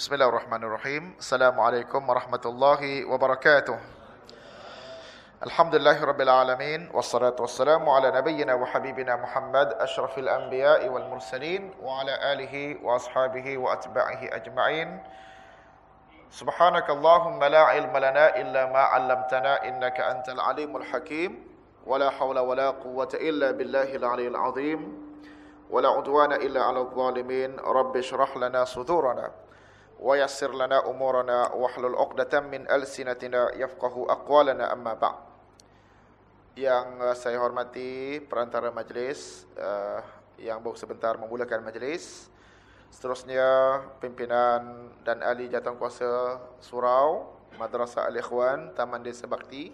بسم الله الرحمن الرحيم السلام عليكم ورحمة الله وبركاته الحمد لله رب العالمين والصلاة والسلام على نبينا وحبيبنا محمد أشرف الأنبياء والمرسلين وعلى آله وأصحابه وأتباعه أجمعين سبحانك اللهم لا علم لنا إلا ما علمتنا إنك أنت العليم الحكيم ولا حول ولا قوة إلا بالله العلي العظيم ولا عدوان إلا على الظالمين رب اشرح لنا صدورنا lana umurana wa hlul 'uqdatam min alsinatina yafqahu aqwalana amma ba' Yang uh, saya hormati perantara majlis uh, yang baru sebentar memulakan majlis. Seterusnya pimpinan dan ahli jawatankuasa surau Madrasah Al-Ikhwan Taman Desa Bakti.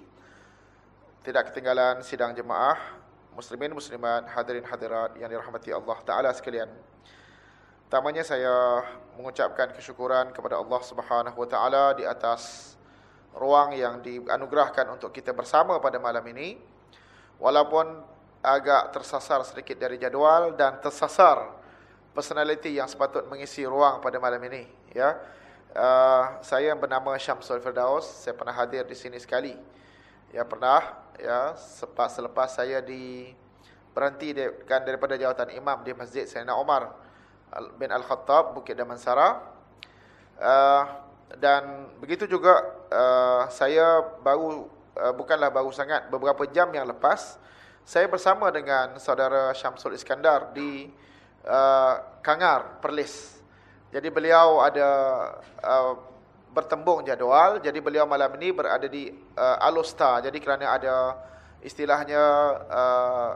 Tidak ketinggalan sidang jemaah muslimin muslimat hadirin hadirat yang dirahmati Allah taala sekalian. Pertamanya saya mengucapkan kesyukuran kepada Allah Subhanahu Wa di atas ruang yang dianugerahkan untuk kita bersama pada malam ini. Walaupun agak tersasar sedikit dari jadual dan tersasar personaliti yang sepatut mengisi ruang pada malam ini. Ya, uh, saya bernama Syamsul Firdaus. Saya pernah hadir di sini sekali. Ya pernah. Ya selepas selepas saya di berhenti daripada jawatan imam di Masjid Sayyidina Omar bin Al-Khattab Bukit Damansara. Uh, dan begitu juga uh, saya baru uh, bukanlah baru sangat beberapa jam yang lepas saya bersama dengan saudara Syamsul Iskandar di uh, Kangar Perlis. Jadi beliau ada uh, bertembung jadual. Jadi beliau malam ini berada di uh, Alusta. Jadi kerana ada istilahnya uh,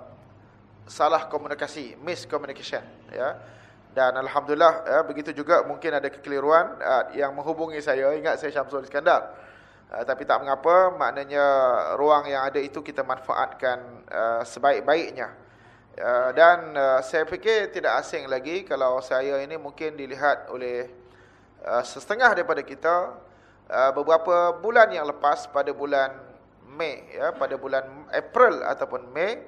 salah komunikasi miscommunication ya dan Alhamdulillah ya, begitu juga mungkin ada kekeliruan uh, yang menghubungi saya. Ingat saya Syamsul Iskandar. Uh, tapi tak mengapa, maknanya ruang yang ada itu kita manfaatkan uh, sebaik-baiknya. Uh, dan uh, saya fikir tidak asing lagi kalau saya ini mungkin dilihat oleh uh, setengah daripada kita uh, beberapa bulan yang lepas pada bulan Mei, ya, pada bulan April ataupun Mei,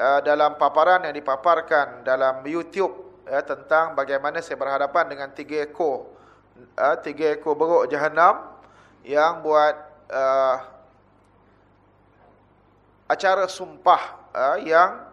uh, dalam paparan yang dipaparkan dalam YouTube ya, tentang bagaimana saya berhadapan dengan tiga ekor uh, tiga ekor beruk jahanam yang buat uh, acara sumpah uh, yang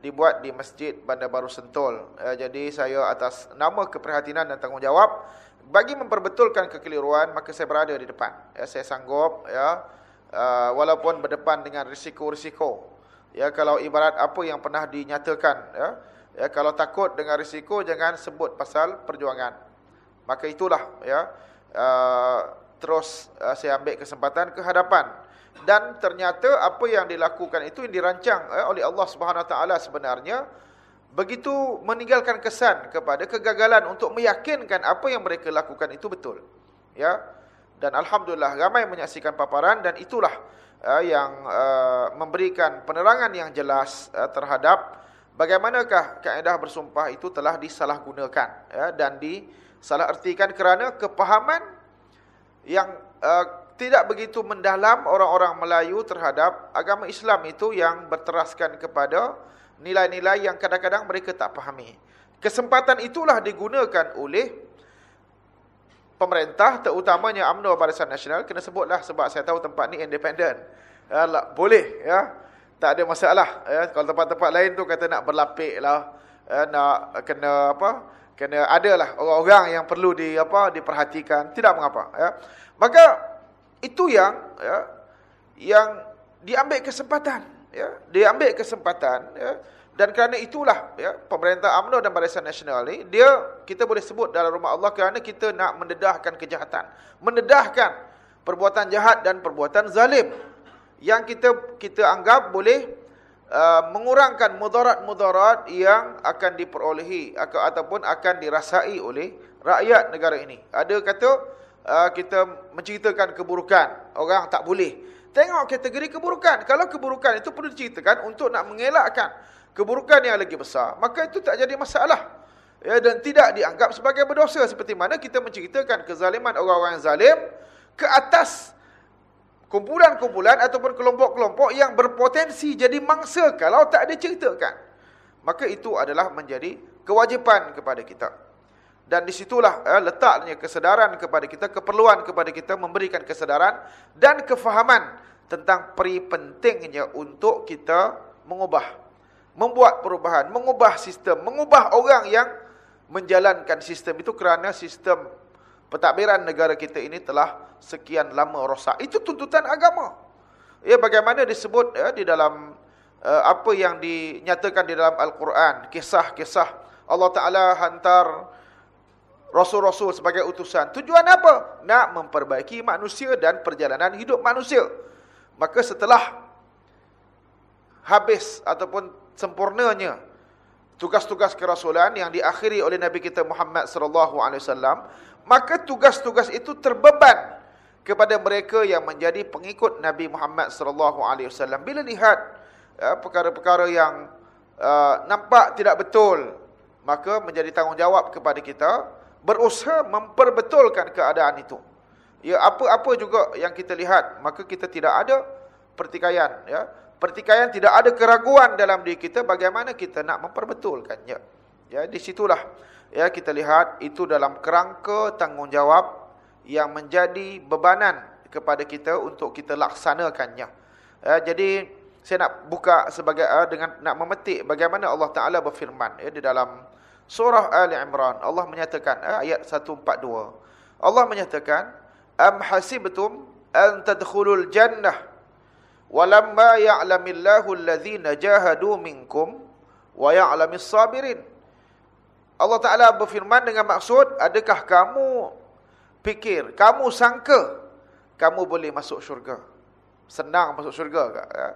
dibuat di Masjid Bandar Baru Sentul. Uh, jadi saya atas nama keprihatinan dan tanggungjawab bagi memperbetulkan kekeliruan maka saya berada di depan. Ya, saya sanggup ya uh, walaupun berdepan dengan risiko-risiko. Ya kalau ibarat apa yang pernah dinyatakan ya Ya, kalau takut dengan risiko jangan sebut pasal perjuangan. Maka itulah ya uh, terus uh, saya ambil kesempatan ke hadapan dan ternyata apa yang dilakukan itu yang dirancang uh, oleh Allah Subhanahu Taala sebenarnya begitu meninggalkan kesan kepada kegagalan untuk meyakinkan apa yang mereka lakukan itu betul. Ya. Dan alhamdulillah ramai menyaksikan paparan dan itulah uh, yang uh, memberikan penerangan yang jelas uh, terhadap Bagaimanakah kaedah bersumpah itu telah disalahgunakan ya, dan disalahartikan kerana kepahaman yang uh, tidak begitu mendalam orang-orang Melayu terhadap agama Islam itu yang berteraskan kepada nilai-nilai yang kadang-kadang mereka tak fahami. Kesempatan itulah digunakan oleh pemerintah terutamanya UMNO Barisan Nasional kena sebutlah sebab saya tahu tempat ni independen. Ya, boleh ya tak ada masalah ya. Kalau tempat-tempat lain tu kata nak berlapik lah ya, nak kena apa kena adalah orang-orang yang perlu di apa diperhatikan. Tidak mengapa ya. Maka itu yang ya yang diambil kesempatan ya. Diambil kesempatan ya. Dan kerana itulah ya pemerintah UMNO dan Barisan Nasional ni dia kita boleh sebut dalam rumah Allah kerana kita nak mendedahkan kejahatan. Mendedahkan perbuatan jahat dan perbuatan zalim yang kita kita anggap boleh uh, mengurangkan mudarat-mudarat yang akan diperolehi atau, ataupun akan dirasai oleh rakyat negara ini. Ada kata uh, kita menceritakan keburukan, orang tak boleh. Tengok kategori keburukan. Kalau keburukan itu perlu diceritakan untuk nak mengelakkan keburukan yang lagi besar, maka itu tak jadi masalah. Ya, dan tidak dianggap sebagai berdosa seperti mana kita menceritakan kezaliman orang-orang yang zalim ke atas kumpulan-kumpulan ataupun kelompok-kelompok yang berpotensi jadi mangsa kalau tak ada ceritakan. Maka itu adalah menjadi kewajipan kepada kita. Dan disitulah eh, letaknya kesedaran kepada kita, keperluan kepada kita memberikan kesedaran dan kefahaman tentang peri pentingnya untuk kita mengubah. Membuat perubahan, mengubah sistem, mengubah orang yang menjalankan sistem itu kerana sistem pentadbiran negara kita ini telah sekian lama rosak. Itu tuntutan agama. Ya, bagaimana disebut ya, di dalam uh, apa yang dinyatakan di dalam Al-Quran, kisah-kisah Allah Ta'ala hantar Rasul-Rasul sebagai utusan. Tujuan apa? Nak memperbaiki manusia dan perjalanan hidup manusia. Maka setelah habis ataupun sempurnanya tugas-tugas kerasulan yang diakhiri oleh Nabi kita Muhammad sallallahu alaihi wasallam, maka tugas-tugas itu terbeban kepada mereka yang menjadi pengikut Nabi Muhammad sallallahu alaihi wasallam. Bila lihat ya, perkara-perkara yang uh, nampak tidak betul, maka menjadi tanggungjawab kepada kita berusaha memperbetulkan keadaan itu. Ya apa-apa juga yang kita lihat, maka kita tidak ada pertikaian, ya. Pertikaian tidak ada keraguan dalam diri kita bagaimana kita nak memperbetulkannya. Ya, di situlah ya kita lihat itu dalam kerangka tanggungjawab yang menjadi bebanan kepada kita untuk kita laksanakannya. Ya, jadi saya nak buka sebagai uh, dengan nak memetik bagaimana Allah Taala berfirman ya di dalam Surah Ali Imran. Allah menyatakan eh, ayat 142 Allah menyatakan am hasibtum an tadkhulul jannah? Walamma ya'lamillahu alladhina jahadu minkum wa ya'lamis sabirin Allah Taala berfirman dengan maksud adakah kamu fikir kamu sangka kamu boleh masuk syurga senang masuk syurga ke ya?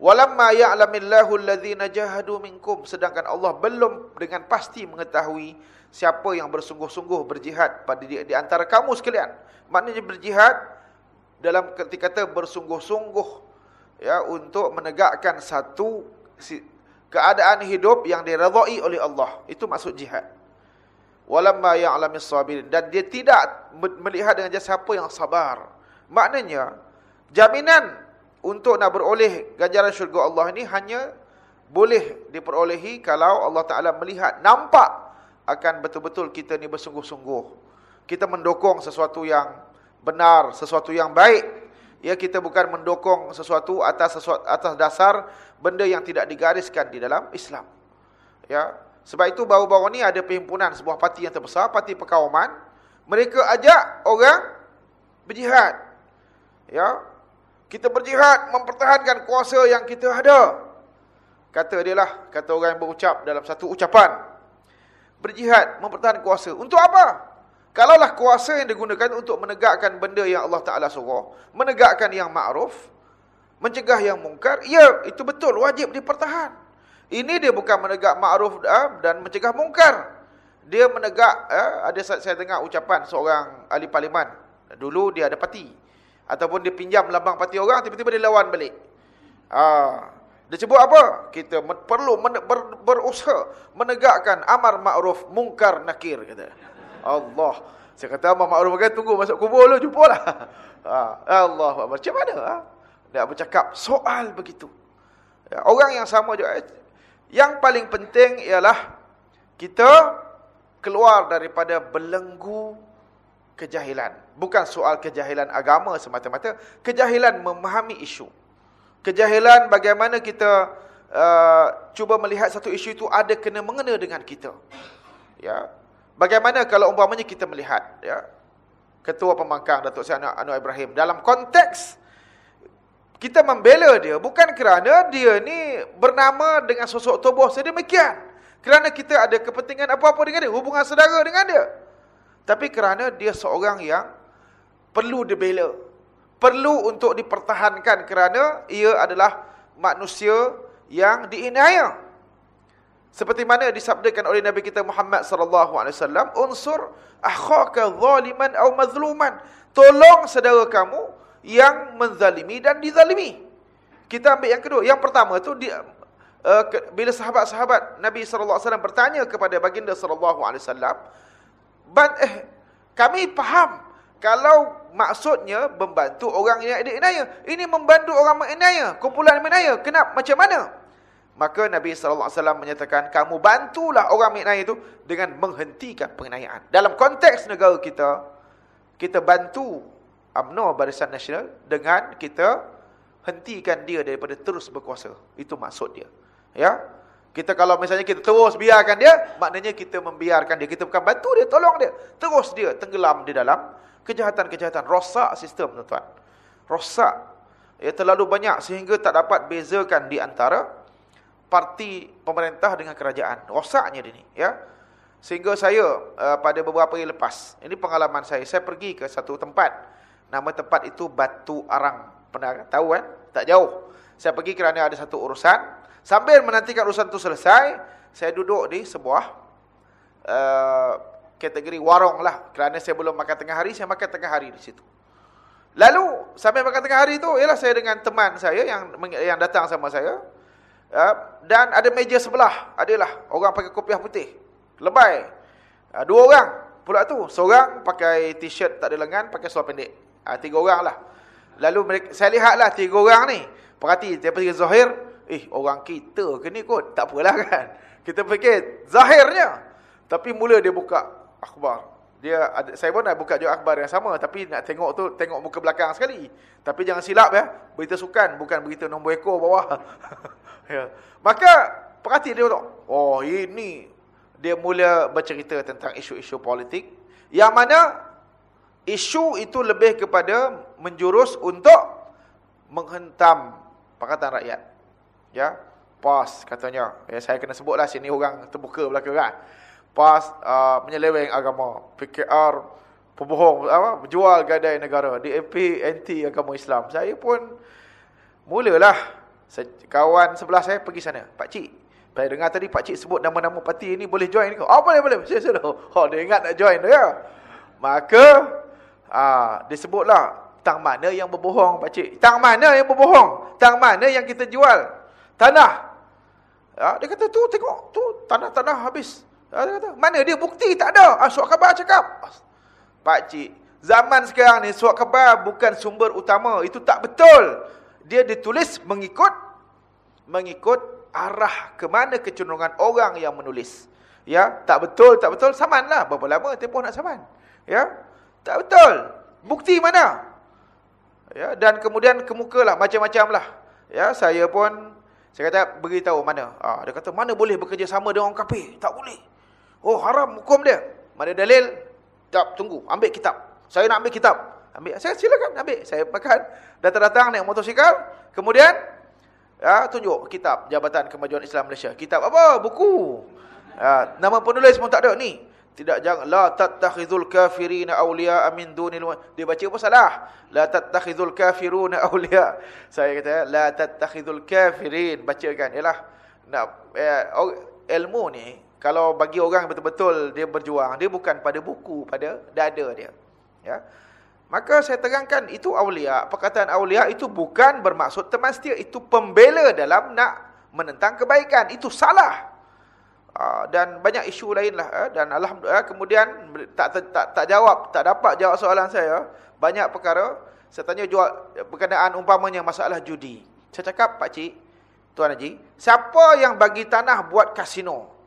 Walamma ya'lamillahu alladhina jahadu minkum sedangkan Allah belum dengan pasti mengetahui siapa yang bersungguh-sungguh berjihad pada di, di antara kamu sekalian. Maknanya berjihad dalam ketika kata bersungguh-sungguh ya untuk menegakkan satu keadaan hidup yang diredai oleh Allah. Itu maksud jihad. Walamma ya'lamis sabirin dan dia tidak melihat dengan siapa yang sabar. Maknanya jaminan untuk nak beroleh ganjaran syurga Allah ini hanya boleh diperolehi kalau Allah Ta'ala melihat, nampak akan betul-betul kita ni bersungguh-sungguh. Kita mendukung sesuatu yang benar, sesuatu yang baik. Ya kita bukan mendukung sesuatu atas sesuatu atas dasar benda yang tidak digariskan di dalam Islam. Ya, sebab itu baru-baru ni ada perhimpunan sebuah parti yang terbesar, parti perkawaman. Mereka ajak orang berjihad. Ya, kita berjihad mempertahankan kuasa yang kita ada. Kata dia lah, kata orang yang berucap dalam satu ucapan. Berjihad mempertahankan kuasa. Untuk apa? Kalaulah kuasa yang digunakan untuk menegakkan benda yang Allah Ta'ala suruh, menegakkan yang ma'ruf, mencegah yang mungkar, ya, itu betul, wajib dipertahan. Ini dia bukan menegak ma'ruf ah, dan mencegah mungkar. Dia menegak, eh, ada saya dengar ucapan seorang ahli parlimen. Dulu dia ada parti ataupun dia pinjam lambang parti orang tiba-tiba dia lawan balik. Ha. Dia sebut apa? Kita perlu ber berusaha menegakkan amar ma'ruf mungkar nakir kata. Allah. Saya kata amar ma'ruf kan tunggu masuk kubur lu jumpalah. Ha. Allah macam mana ha? Dia bercakap soal begitu. Ya, orang yang sama juga yang paling penting ialah kita keluar daripada belenggu kejahilan. Bukan soal kejahilan agama semata-mata. Kejahilan memahami isu. Kejahilan bagaimana kita uh, cuba melihat satu isu itu ada kena-mengena dengan kita. Ya. Bagaimana kalau umpamanya kita melihat ya, Ketua Pemangkang Datuk Seri Anwar Ibrahim. Dalam konteks kita membela dia bukan kerana dia ni bernama dengan sosok tubuh sedemikian. Kerana kita ada kepentingan apa-apa dengan dia. Hubungan saudara dengan dia. Tapi kerana dia seorang yang perlu dibela. Perlu untuk dipertahankan kerana ia adalah manusia yang diinaya. Seperti mana disabdakan oleh Nabi kita Muhammad sallallahu alaihi wasallam, "Unsur akhaka zaliman aw mazluman." Tolong saudara kamu yang menzalimi dan dizalimi. Kita ambil yang kedua. Yang pertama tu dia uh, bila sahabat-sahabat Nabi sallallahu alaihi wasallam bertanya kepada baginda sallallahu alaihi wasallam, But, eh, kami faham kalau maksudnya membantu orang yang ada inaya. Ini membantu orang menginaya, kumpulan menginaya. Kenapa? Macam mana? Maka Nabi SAW menyatakan, kamu bantulah orang mengenai itu dengan menghentikan penganiayaan. Dalam konteks negara kita, kita bantu UMNO Barisan Nasional dengan kita hentikan dia daripada terus berkuasa. Itu maksud dia. Ya, Kita kalau misalnya kita terus biarkan dia, maknanya kita membiarkan dia. Kita bukan bantu dia, tolong dia. Terus dia tenggelam di dalam kejahatan-kejahatan. Rosak sistem, tuan-tuan. Rosak. Ya, terlalu banyak sehingga tak dapat bezakan di antara parti pemerintah dengan kerajaan. Rosaknya ini, ya. Sehingga saya uh, pada beberapa hari lepas, ini pengalaman saya, saya pergi ke satu tempat. Nama tempat itu Batu Arang. Pernah tahu kan? Tak jauh. Saya pergi kerana ada satu urusan. Sambil menantikan urusan itu selesai, saya duduk di sebuah uh, kategori warung lah. Kerana saya belum makan tengah hari, saya makan tengah hari di situ. Lalu, sampai makan tengah hari itu, ialah saya dengan teman saya yang yang datang sama saya. Ya, dan ada meja sebelah, adalah orang pakai kopiah putih. Lebay. Ya, dua orang pula tu. Seorang pakai t-shirt tak ada lengan, pakai seluar pendek. Ha, tiga orang lah. Lalu mereka, saya lihatlah tiga orang ni. Perhati, pergi Zahir. Eh, orang kita ke ni kot? Tak apalah kan. Kita fikir, Zahirnya. Tapi mula dia buka akhbar. Dia ada, saya pun nak buka juga akhbar yang sama. Tapi nak tengok tu, tengok muka belakang sekali. Tapi jangan silap ya. Berita sukan, bukan berita nombor ekor bawah. Ya. Maka perhati dia tu. Oh, ini dia mula bercerita tentang isu-isu politik yang mana isu itu lebih kepada menjurus untuk menghentam pakatan rakyat. Ya. PAS katanya. Ya, saya kena sebutlah sini orang terbuka belaka kan. PAS uh, menyeleweng agama, PKR pembohong apa jual gadai negara, DAP anti agama Islam. Saya pun mulalah Kawan sebelah saya pergi sana. Pak Cik. Saya dengar tadi Pak Cik sebut nama-nama parti ini boleh join ke? Oh boleh, boleh. Saya sudah. Oh dia ingat nak join ya. Maka ah, disebutlah tang mana yang berbohong Pak Cik. Tang mana yang berbohong? Tang mana yang kita jual? Tanah. Ah, dia kata tu tengok. Tu tanah-tanah habis. Ah, dia kata, mana dia bukti? Tak ada. Ah, surat khabar cakap. Pak Cik. Zaman sekarang ni surat khabar bukan sumber utama. Itu tak betul dia ditulis mengikut mengikut arah ke mana kecenderungan orang yang menulis. Ya, tak betul, tak betul, samanlah. Berapa lama tempoh nak saman? Ya, tak betul. Bukti mana? Ya, dan kemudian kemukalah macam-macam lah. Ya, saya pun saya kata beritahu mana. Ah, dia kata mana boleh bekerja sama dengan orang kafir? Tak boleh. Oh, haram hukum dia. Mana dalil? Tak, tunggu. Ambil kitab. Saya nak ambil kitab. Ambil. Saya silakan ambil. Saya makan. Datang-datang naik motosikal. Kemudian ya tunjuk kitab Jabatan Kemajuan Islam Malaysia. Kitab apa? Buku. Ya, nama penulis pun tak ada ni. Tidak jangan la tattakhizul kafirina awliya min dunil dia baca apa salah? La tattakhizul kafiruna awliya. Saya kata la tattakhizul kafirin bacakan ialah nak eh, ilmu ni kalau bagi orang betul-betul dia berjuang dia bukan pada buku pada dada dia. Ya. Maka saya terangkan itu awliya. Perkataan awliya itu bukan bermaksud teman setia. Itu pembela dalam nak menentang kebaikan. Itu salah. Ah, dan banyak isu lain lah. Eh. Dan Alhamdulillah kemudian tak, tak, tak, jawab. Tak dapat jawab soalan saya. Banyak perkara. Saya tanya jawab berkenaan umpamanya masalah judi. Saya cakap Pak Cik, Tuan Haji. Siapa yang bagi tanah buat kasino?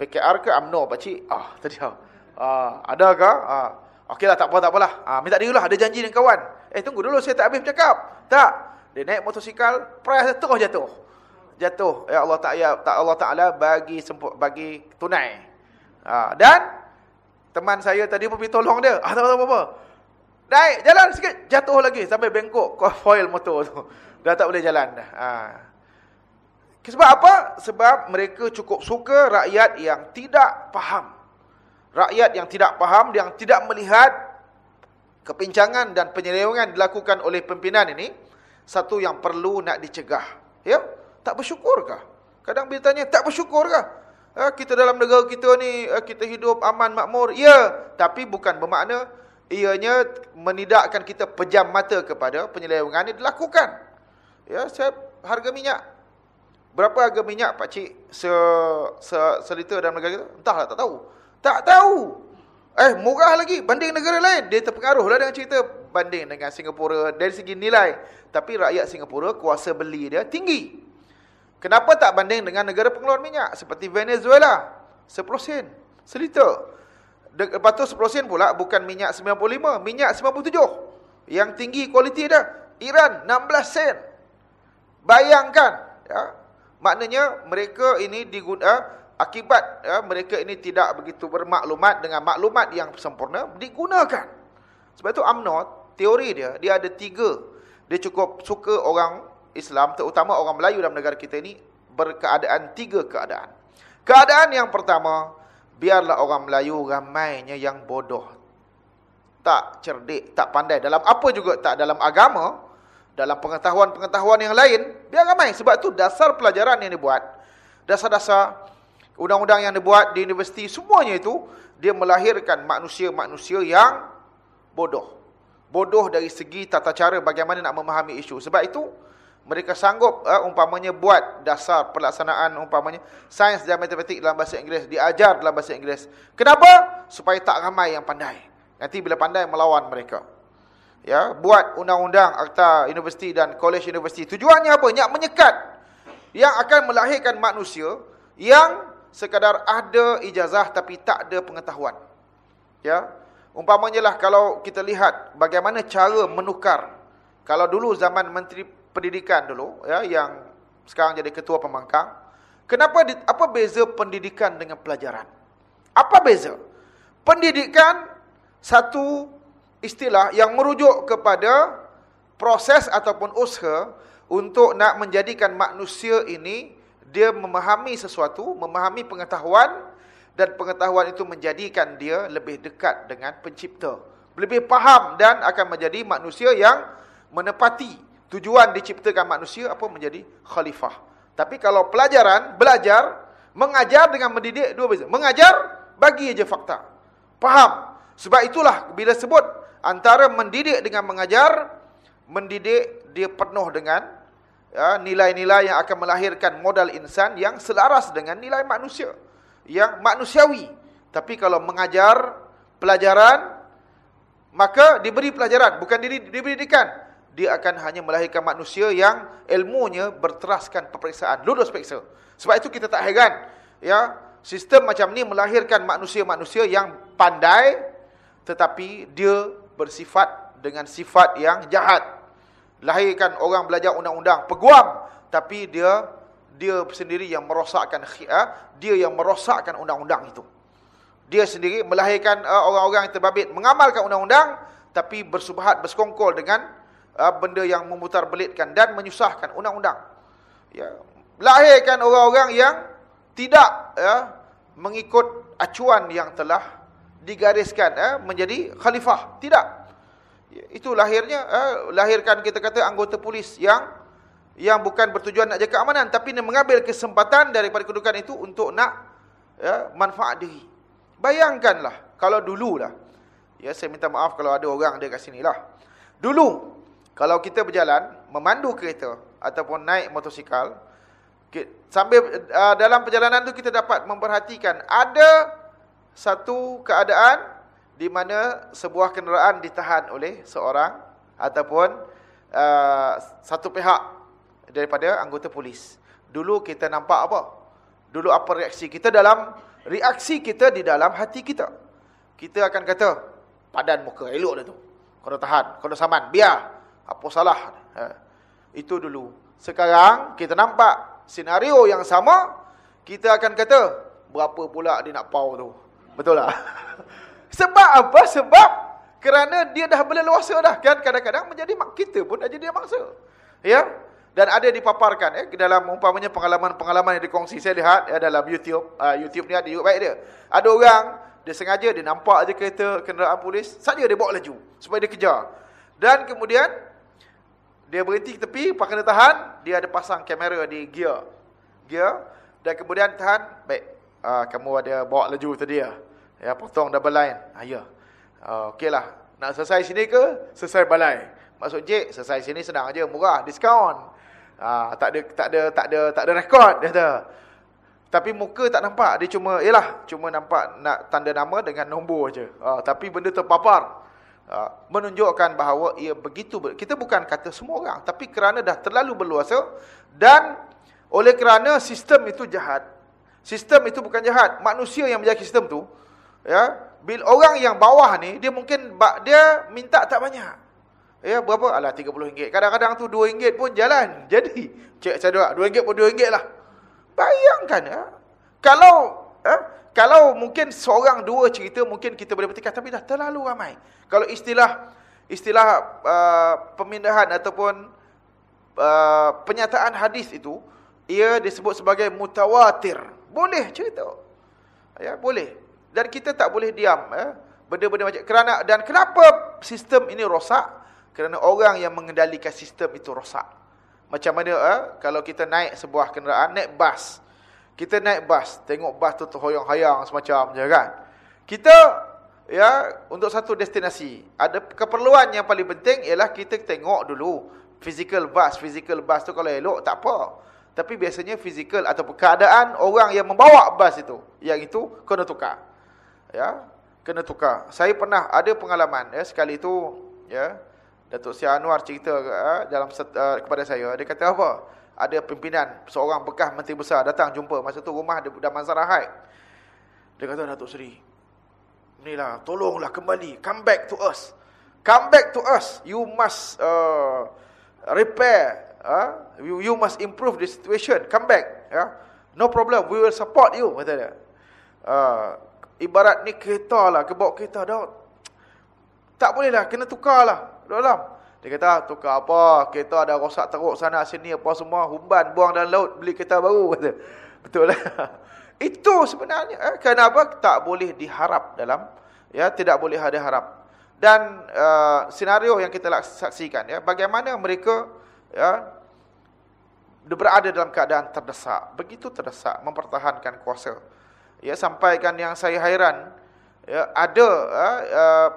PKR ke UMNO Pak Cik? Ah, tadi. Ah, adakah? Ah. Okeylah tak apa tak apalah. Ah minta dirilah ada janji dengan kawan. Eh tunggu dulu saya tak habis bercakap. Tak. Dia naik motosikal, price terus jatuh. Jatuh. Ya Allah tak ya tak Allah Taala bagi sempur bagi tunai. Ah dan teman saya tadi pun pergi tolong dia. Ah tak apa apa. Naik jalan sikit jatuh lagi sampai bengkok foil motor tu. Dah tak boleh jalan dah. Ah. Sebab apa? Sebab mereka cukup suka rakyat yang tidak faham rakyat yang tidak faham, yang tidak melihat kepincangan dan penyelewengan dilakukan oleh pimpinan ini, satu yang perlu nak dicegah. Ya? Tak bersyukurkah? Kadang bila tanya, tak bersyukurkah? Ha, kita dalam negara kita ni, ha, kita hidup aman, makmur. Ya, tapi bukan bermakna ianya menidakkan kita pejam mata kepada penyelewengan ini dilakukan. Ya, saya harga minyak. Berapa harga minyak Pak Cik se, se, seliter dalam negara kita? Entahlah, tak tahu. Tak tahu. Eh, murah lagi banding negara lain. Dia terpengaruh lah dengan cerita banding dengan Singapura dari segi nilai. Tapi rakyat Singapura, kuasa beli dia tinggi. Kenapa tak banding dengan negara pengeluar minyak seperti Venezuela? 10 sen seliter. Lepas tu 10 sen pula bukan minyak 95, minyak 97. Yang tinggi kualiti dah. Iran 16 sen. Bayangkan, ya. Maknanya mereka ini diguna akibat ya, mereka ini tidak begitu bermaklumat dengan maklumat yang sempurna digunakan. Sebab itu UMNO teori dia dia ada tiga. Dia cukup suka orang Islam terutama orang Melayu dalam negara kita ini berkeadaan tiga keadaan. Keadaan yang pertama, biarlah orang Melayu ramainya yang bodoh. Tak cerdik, tak pandai dalam apa juga tak dalam agama, dalam pengetahuan-pengetahuan yang lain, biar ramai. Sebab tu dasar pelajaran yang dibuat, dasar-dasar undang-undang yang dibuat di universiti, semuanya itu, dia melahirkan manusia-manusia yang bodoh. Bodoh dari segi tata cara bagaimana nak memahami isu. Sebab itu, mereka sanggup uh, umpamanya buat dasar pelaksanaan umpamanya sains dan matematik dalam bahasa Inggeris diajar dalam bahasa Inggeris. Kenapa? Supaya tak ramai yang pandai. Nanti bila pandai melawan mereka ya buat undang-undang akta universiti dan kolej universiti. Tujuannya apa? Nak menyekat. Yang akan melahirkan manusia yang sekadar ada ijazah tapi tak ada pengetahuan. Ya umpamanya lah kalau kita lihat bagaimana cara menukar. Kalau dulu zaman menteri pendidikan dulu ya yang sekarang jadi ketua pembangkang kenapa apa beza pendidikan dengan pelajaran? Apa beza? Pendidikan satu istilah yang merujuk kepada proses ataupun usaha untuk nak menjadikan manusia ini dia memahami sesuatu, memahami pengetahuan dan pengetahuan itu menjadikan dia lebih dekat dengan pencipta. Lebih faham dan akan menjadi manusia yang menepati tujuan diciptakan manusia apa menjadi khalifah. Tapi kalau pelajaran, belajar, mengajar dengan mendidik dua beza. Mengajar bagi aja fakta. Faham. Sebab itulah bila sebut antara mendidik dengan mengajar, mendidik dia penuh dengan ya, nilai-nilai ya, yang akan melahirkan modal insan yang selaras dengan nilai manusia. Yang manusiawi. Tapi kalau mengajar pelajaran, maka diberi pelajaran, bukan diri, diberi didikan. Dia akan hanya melahirkan manusia yang ilmunya berteraskan peperiksaan, lulus periksa. Sebab itu kita tak heran. Ya, sistem macam ni melahirkan manusia-manusia yang pandai, tetapi dia bersifat dengan sifat yang jahat. Lahirkan orang belajar undang-undang peguam tapi dia dia sendiri yang merosakkan khia, dia yang merosakkan undang-undang itu. Dia sendiri melahirkan uh, orang-orang yang terbabit mengamalkan undang-undang tapi bersubhat bersekongkol dengan uh, benda yang memutar belitkan dan menyusahkan undang-undang. Ya, lahirkan orang-orang yang tidak ya, mengikut acuan yang telah digariskan eh, menjadi khalifah. Tidak. Itu lahirnya eh, lahirkan kita kata anggota polis yang yang bukan bertujuan nak jaga keamanan tapi dia mengambil kesempatan daripada kedudukan itu untuk nak ya, manfaat diri. Bayangkanlah kalau dululah. Ya saya minta maaf kalau ada orang ada kat sinilah. Dulu kalau kita berjalan memandu kereta ataupun naik motosikal sambil uh, dalam perjalanan tu kita dapat memperhatikan ada satu keadaan di mana sebuah kenderaan ditahan oleh seorang ataupun uh, satu pihak daripada anggota polis. Dulu kita nampak apa? Dulu apa reaksi kita dalam reaksi kita di dalam hati kita. Kita akan kata padan muka elok dah tu. Kau tahan, kau saman, biar. Apa salah? Ha. Itu dulu. Sekarang kita nampak senario yang sama, kita akan kata berapa pula dia nak pau tu. Betul tak? Sebab apa? Sebab kerana dia dah berleluasa dah kan kadang-kadang menjadi kita pun dah jadi mangsa. Ya? Dan ada dipaparkan eh dalam umpamanya pengalaman-pengalaman yang dikongsi saya lihat ya, dalam YouTube. Uh, YouTube ni ada YouTube baik dia. Ada orang dia sengaja dia nampak aja kereta kenderaan polis, saja dia bawa laju supaya dia kejar. Dan kemudian dia berhenti ke tepi, pakai dia tahan, dia ada pasang kamera di gear. Gear dan kemudian tahan, baik. Uh, kamu ada bawa laju tadi ya. Ya, potong double line. Ha, ya. Uh, Okeylah. Nak selesai sini ke? Selesai balai. Maksud Jek, selesai sini senang aja, murah, diskaun. Uh, tak ada tak ada tak ada tak ada rekod dia kata. Tapi muka tak nampak, dia cuma yalah, cuma nampak nak tanda nama dengan nombor aja. Uh, tapi benda terpapar. Uh, menunjukkan bahawa ia begitu kita bukan kata semua orang tapi kerana dah terlalu berluasa dan Oleh kerana sistem itu jahat. Sistem itu bukan jahat. Manusia yang menjaga sistem tu. Ya, bila orang yang bawah ni dia mungkin dia minta tak banyak. Ya, berapa? Alah RM30. Kadang-kadang tu RM2 pun jalan. Jadi, cek saya doa, RM2 pun RM2 lah. Bayangkan ya. Kalau eh, kalau mungkin seorang dua cerita mungkin kita boleh bertikah tapi dah terlalu ramai. Kalau istilah istilah uh, pemindahan ataupun uh, penyataan hadis itu ia disebut sebagai mutawatir. Boleh cerita. Ya, boleh. Dan kita tak boleh diam ya. Benda-benda macam kerana dan kenapa sistem ini rosak? Kerana orang yang mengendalikan sistem itu rosak. Macam mana eh, kalau kita naik sebuah kenderaan, naik bas. Kita naik bas, tengok bas tu terhoyang-hayang semacam je kan. Kita ya untuk satu destinasi, ada keperluan yang paling penting ialah kita tengok dulu physical bus, physical bus tu kalau elok tak apa. Tapi biasanya physical atau keadaan orang yang membawa bas itu, yang itu kena tukar. Ya, kena tukar. Saya pernah ada pengalaman ya sekali itu ya Datuk Sri Anwar cerita uh, dalam uh, kepada saya, dia kata apa? Ada pimpinan seorang bekas menteri besar datang jumpa masa tu rumah ada Daman Sarahai. Dia kata Datuk Seri, inilah tolonglah kembali, come back to us. Come back to us. You must uh, repair, uh, you, you must improve the situation. Come back, ya. Yeah? No problem, we will support you kata dia. Uh, ibarat ni kereta lah, kebawa kereta dah. Tak boleh lah, kena tukar lah dalam. Dia kata, ah, tukar apa? Kereta ada rosak teruk sana sini apa semua. Humban buang dalam laut, beli kereta baru. Kata. Betul lah. Itu sebenarnya. Eh, kenapa tak boleh diharap dalam. ya Tidak boleh ada harap. Dan uh, senario yang kita saksikan. ya Bagaimana mereka ya berada dalam keadaan terdesak. Begitu terdesak mempertahankan kuasa. Ya Sampaikan yang saya hairan. Ya, ada uh,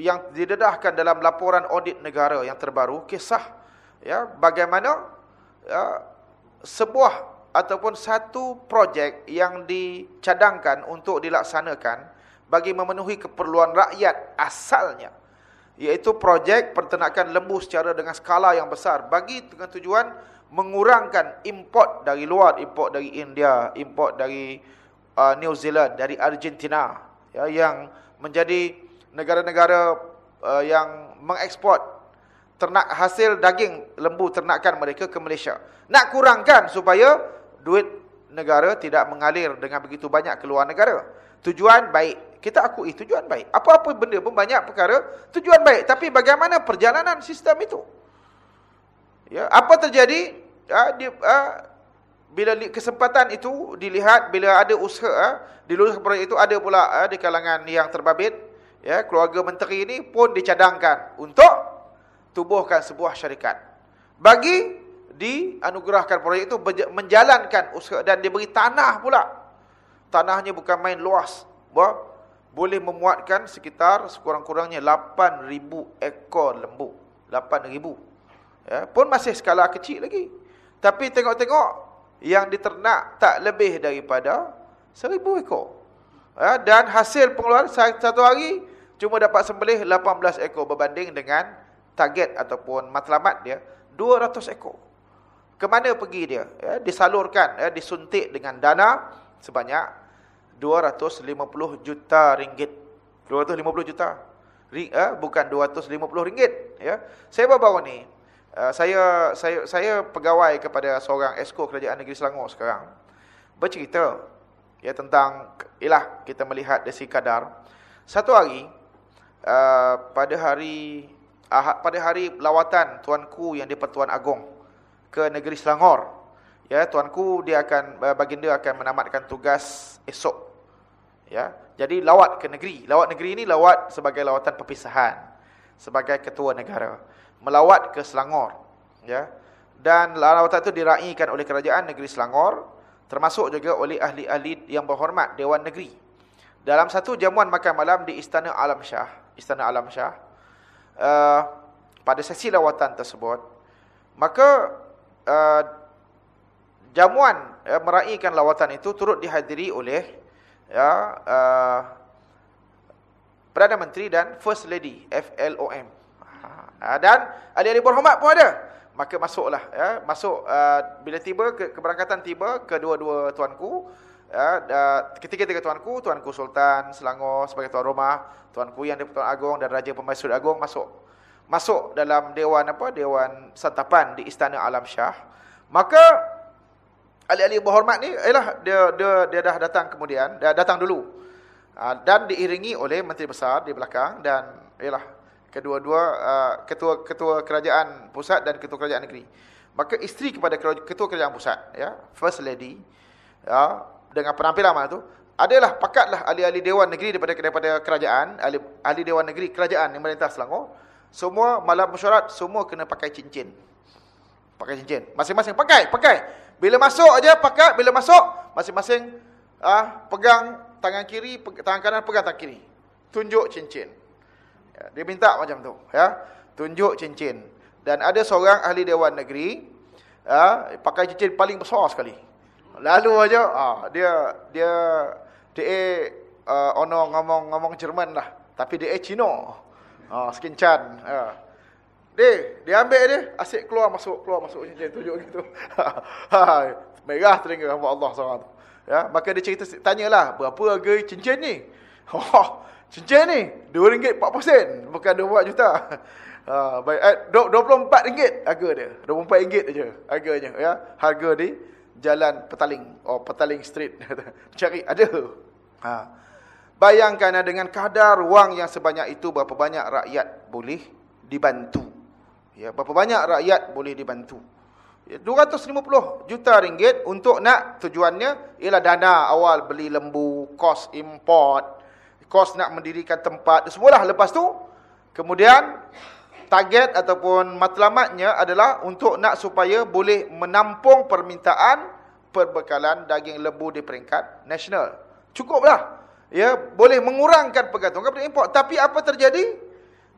yang didedahkan dalam laporan audit negara yang terbaru kisah ya bagaimana ya, sebuah ataupun satu projek yang dicadangkan untuk dilaksanakan bagi memenuhi keperluan rakyat asalnya iaitu projek pertenakan lembu secara dengan skala yang besar bagi dengan tujuan mengurangkan import dari luar import dari India import dari uh, New Zealand dari Argentina ya yang menjadi negara-negara uh, yang mengeksport ternak hasil daging lembu ternakan mereka ke Malaysia. Nak kurangkan supaya duit negara tidak mengalir dengan begitu banyak keluar negara. Tujuan baik. Kita akui tujuan baik. Apa-apa benda pun banyak perkara tujuan baik. Tapi bagaimana perjalanan sistem itu? Ya, apa terjadi? Ya, di, uh, bila kesempatan itu dilihat, bila ada usaha, uh, di luar proyek itu ada pula uh, di kalangan yang terbabit, ya keluarga menteri ini pun dicadangkan untuk tubuhkan sebuah syarikat. Bagi dianugerahkan proyek itu menjalankan usaha dan diberi tanah pula. Tanahnya bukan main luas boleh memuatkan sekitar sekurang-kurangnya 8000 ekor lembu 8000 ya pun masih skala kecil lagi. Tapi tengok-tengok yang diternak tak lebih daripada 1000 ekor ya, dan hasil pengeluaran satu hari cuma dapat sembelih 18 ekor berbanding dengan target ataupun matlamat dia 200 ekor. Ke mana pergi dia? Ya, disalurkan, ya, disuntik dengan dana sebanyak 250 juta ringgit. 250 juta. Ring, eh, bukan 250 ringgit. Ya. Saya baru-baru ni, uh, saya, saya, saya pegawai kepada seorang esko kerajaan negeri Selangor sekarang. Bercerita ya, tentang, ialah kita melihat desi kadar. Satu hari, uh, pada hari uh, pada hari lawatan tuanku yang di-Pertuan Agong ke negeri Selangor. Ya, tuanku dia akan uh, baginda akan menamatkan tugas esok. Ya. Jadi lawat ke negeri. Lawat negeri ini lawat sebagai lawatan perpisahan sebagai ketua negara. Melawat ke Selangor. Ya. Dan lawatan itu diraikan oleh kerajaan negeri Selangor termasuk juga oleh ahli-ahli yang berhormat Dewan Negeri. Dalam satu jamuan makan malam di Istana Alam Shah, Istana Alam Shah, uh, pada sesi lawatan tersebut, maka uh, jamuan uh, meraihkan lawatan itu turut dihadiri oleh ya, uh, Perdana Menteri dan First Lady, FLOM. Uh, dan ahli-ahli berhormat pun ada. maka masuklah ya. Masuk uh, bila tiba ke, keberangkatan tiba kedua-dua tuanku ya. Ketiga-tiga tuanku tuanku sultan Selangor sebagai tuan rumah tuanku yang di-Pertuan Agong dan raja pemaisuri agung masuk. Masuk dalam dewan apa? Dewan santapan di istana Alam Shah. Maka ahli-ahli berhormat ni ialah dia dia dia dah datang kemudian dia datang dulu. Uh, dan diiringi oleh menteri besar di belakang dan ialah kedua-dua uh, ketua ketua kerajaan pusat dan ketua kerajaan negeri. Maka isteri kepada ketua kerajaan pusat ya, first lady ya, dengan penampilan mana tu adalah pakatlah ahli-ahli dewan negeri daripada daripada kerajaan, ahli, ahli dewan negeri kerajaan yang merintah Selangor, semua malam mesyuarat semua kena pakai cincin. Pakai cincin. Masing-masing pakai, pakai. Bila masuk aja pakai, bila masuk masing-masing ah pegang tangan kiri, tangan kanan pegang tangan kiri. Tunjuk cincin. Dia minta macam tu, ya. Tunjuk cincin. Dan ada seorang ahli dewan negeri ya, pakai cincin paling besar sekali. Lalu aja ah dia dia dia uh, ono ngomong-ngomong Jerman lah, tapi dia Cina. Ah skin chan. Ya. Dia, dia ambil dia, asyik keluar masuk, keluar masuk cincin tunjuk gitu. Ha, merah telinga hamba Allah SWT. Ya, maka dia cerita tanyalah, berapa harga cincin ni? Cincin ni RM2.4 sen bukan RM24 juta. Baik eh, RM24 harga dia. RM24 aja harganya ya. Harga di Jalan Petaling oh Petaling Street. Cari ada. Ha. Bayangkan dengan kadar wang yang sebanyak itu berapa banyak rakyat boleh dibantu. Ya, berapa banyak rakyat boleh dibantu. Ya, 250 juta ringgit untuk nak tujuannya ialah dana awal beli lembu, kos import, kos nak mendirikan tempat semualah lepas tu kemudian target ataupun matlamatnya adalah untuk nak supaya boleh menampung permintaan perbekalan daging lembu di peringkat nasional. Cukuplah. Ya boleh mengurangkan pergantungan pada import. Tapi apa terjadi?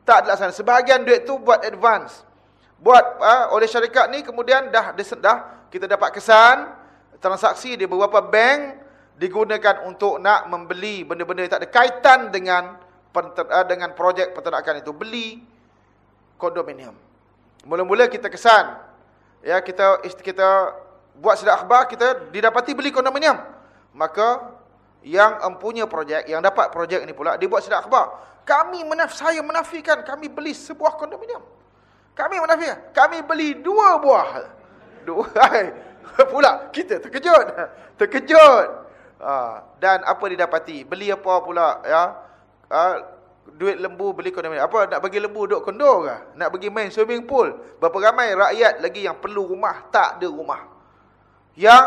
Tak dilaksanakan sebahagian duit tu buat advance. Buat uh, oleh syarikat ni kemudian dah dah kita dapat kesan transaksi di beberapa bank digunakan untuk nak membeli benda-benda yang tak ada kaitan dengan eh, dengan projek peternakan itu beli kondominium. Mula-mula kita kesan ya kita kita buat sidak akhbar kita didapati beli kondominium. Maka yang empunya projek yang dapat projek ini pula dibuat sidak akhbar. Kami menaf saya menafikan kami beli sebuah kondominium. Kami menafikan kami beli dua buah. Dua pula kita terkejut. Terkejut. Ha, dan apa didapati? Beli apa pula ya? Ha, duit lembu beli kondo Apa nak bagi lembu duduk kondo ke? Nak bagi main swimming pool? Berapa ramai rakyat lagi yang perlu rumah tak ada rumah? Yang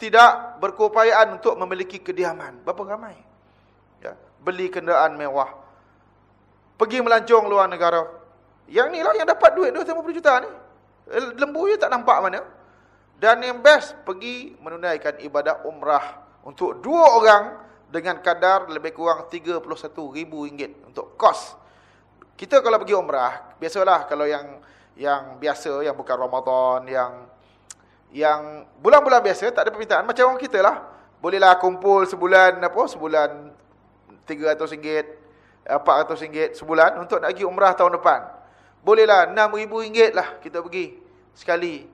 tidak berkeupayaan untuk memiliki kediaman. Berapa ramai? Ya, beli kenderaan mewah. Pergi melancong luar negara. Yang ni lah yang dapat duit 250 juta ni. Lembu je tak nampak mana. Dan yang best pergi menunaikan ibadat umrah untuk dua orang dengan kadar lebih kurang RM31,000 untuk kos. Kita kalau pergi umrah, biasalah kalau yang yang biasa yang bukan Ramadan, yang yang bulan-bulan biasa tak ada permintaan macam orang kita lah. Bolehlah kumpul sebulan apa? Sebulan RM300, RM400 sebulan untuk nak pergi umrah tahun depan. Bolehlah RM6,000 lah kita pergi sekali.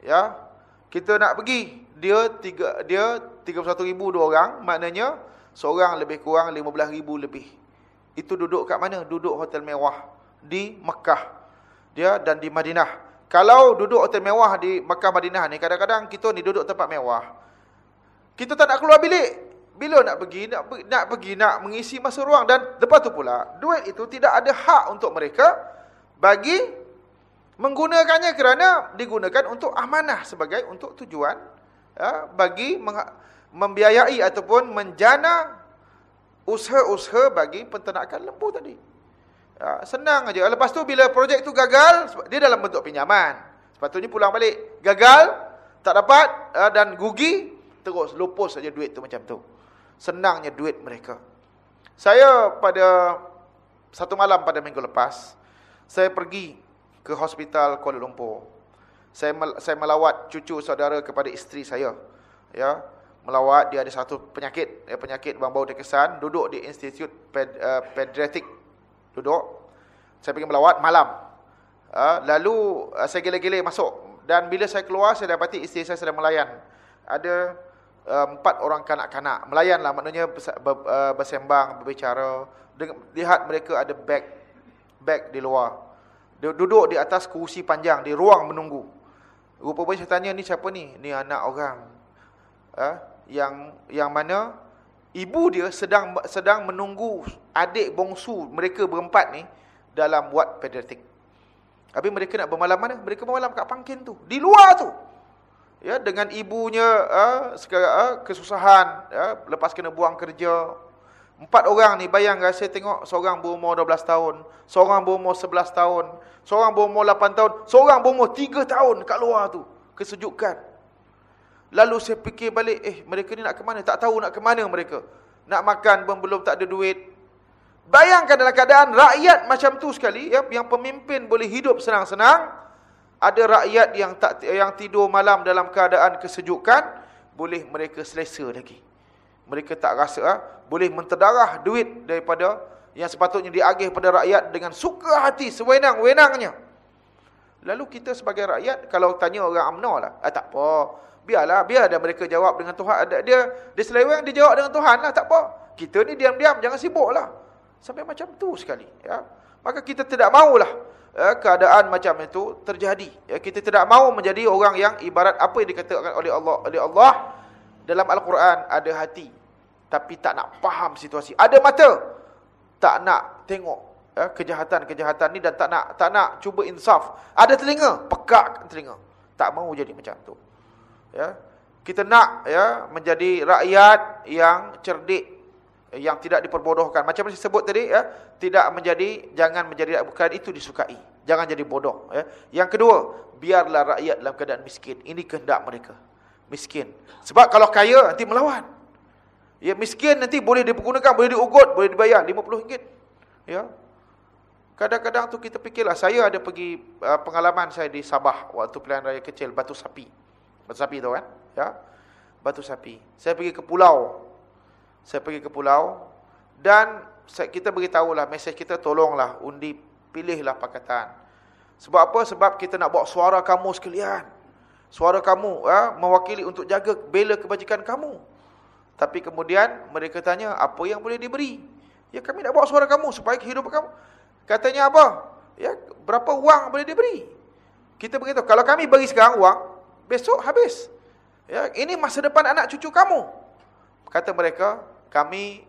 Ya. Kita nak pergi dia tiga dia 31,000 dua orang, maknanya seorang lebih kurang 15,000 lebih. Itu duduk kat mana? Duduk hotel mewah di Mekah. Dia dan di Madinah. Kalau duduk hotel mewah di Mekah Madinah ni, kadang-kadang kita ni duduk tempat mewah. Kita tak nak keluar bilik. Bila nak pergi, nak, nak pergi, nak mengisi masa ruang. Dan lepas tu pula, duit itu tidak ada hak untuk mereka bagi menggunakannya kerana digunakan untuk amanah sebagai untuk tujuan ya, bagi membiayai ataupun menjana usaha-usaha bagi penternakan lembu tadi. Ya, senang aja. Lepas tu bila projek tu gagal, dia dalam bentuk pinjaman. Sepatutnya pulang balik. Gagal, tak dapat ya, dan gugi, terus lupus saja duit tu macam tu. Senangnya duit mereka. Saya pada satu malam pada minggu lepas, saya pergi ke hospital Kuala Lumpur. Saya saya melawat cucu saudara kepada isteri saya. Ya, melawat dia ada satu penyakit ya, penyakit bau terkesan duduk di institut ped, uh, pediatrik duduk saya pergi melawat malam Uh, lalu uh, saya gila-gila masuk dan bila saya keluar saya dapati isteri saya sedang melayan. Ada uh, empat orang kanak-kanak melayanlah maknanya uh, bersembang, berbicara. Lihat mereka ada beg beg di luar. Dia duduk di atas kursi panjang di ruang menunggu. Rupa-rupanya saya tanya ni siapa ni? Ni anak orang. Uh, yang yang mana ibu dia sedang sedang menunggu adik bongsu mereka berempat ni dalam buat pediatrik. Habis mereka nak bermalam mana? Mereka bermalam kat pangkin tu. Di luar tu. Ya, dengan ibunya uh, sekarang uh, kesusahan ya, lepas kena buang kerja. Empat orang ni bayang saya tengok seorang berumur 12 tahun, seorang berumur 11 tahun, seorang berumur 8 tahun, seorang berumur 3 tahun kat luar tu. Kesejukan. Lalu saya fikir balik, eh mereka ni nak ke mana? Tak tahu nak ke mana mereka. Nak makan pun belum tak ada duit. Bayangkan dalam keadaan rakyat macam tu sekali, ya, yang pemimpin boleh hidup senang-senang, ada rakyat yang tak yang tidur malam dalam keadaan kesejukan, boleh mereka selesa lagi. Mereka tak rasa ha, boleh menterdarah duit daripada yang sepatutnya diagih pada rakyat dengan suka hati sewenang-wenangnya. Lalu kita sebagai rakyat kalau tanya orang UMNO lah, ah, tak apa. Biarlah, biar ada mereka jawab dengan Tuhan. Dia dia seleweng dia jawab dengan Tuhan lah, tak apa. Kita ni diam-diam, jangan sibuklah. Sampai macam tu sekali. Ya. Maka kita tidak maulah ya, keadaan macam itu terjadi. Ya, kita tidak mau menjadi orang yang ibarat apa yang dikatakan oleh Allah. Oleh Allah dalam Al-Quran ada hati. Tapi tak nak faham situasi. Ada mata. Tak nak tengok ya, kejahatan-kejahatan ni dan tak nak tak nak cuba insaf. Ada telinga, pekak telinga. Tak mau jadi macam tu ya. Kita nak ya menjadi rakyat yang cerdik yang tidak diperbodohkan. Macam yang saya sebut tadi ya tidak menjadi jangan menjadi bukan itu disukai. Jangan jadi bodoh ya. Yang kedua biarlah rakyat dalam keadaan miskin. Ini kehendak mereka. Miskin. Sebab kalau kaya nanti melawan. Ya miskin nanti boleh dipergunakan boleh diugut boleh dibayar 50 ringgit. Ya. Kadang-kadang tu kita fikirlah saya ada pergi uh, pengalaman saya di Sabah waktu pilihan raya kecil Batu Sapi Batu sapi tu kan? Ya. Batu sapi. Saya pergi ke pulau. Saya pergi ke pulau dan kita beritahulah mesej kita tolonglah undi pilihlah pakatan. Sebab apa? Sebab kita nak bawa suara kamu sekalian. Suara kamu ya, mewakili untuk jaga bela kebajikan kamu. Tapi kemudian mereka tanya, apa yang boleh diberi? Ya kami nak bawa suara kamu supaya kehidupan kamu. Katanya apa? Ya, berapa wang boleh diberi? Kita beritahu, kalau kami bagi sekarang wang, besok habis. Ya, ini masa depan anak cucu kamu. Kata mereka, kami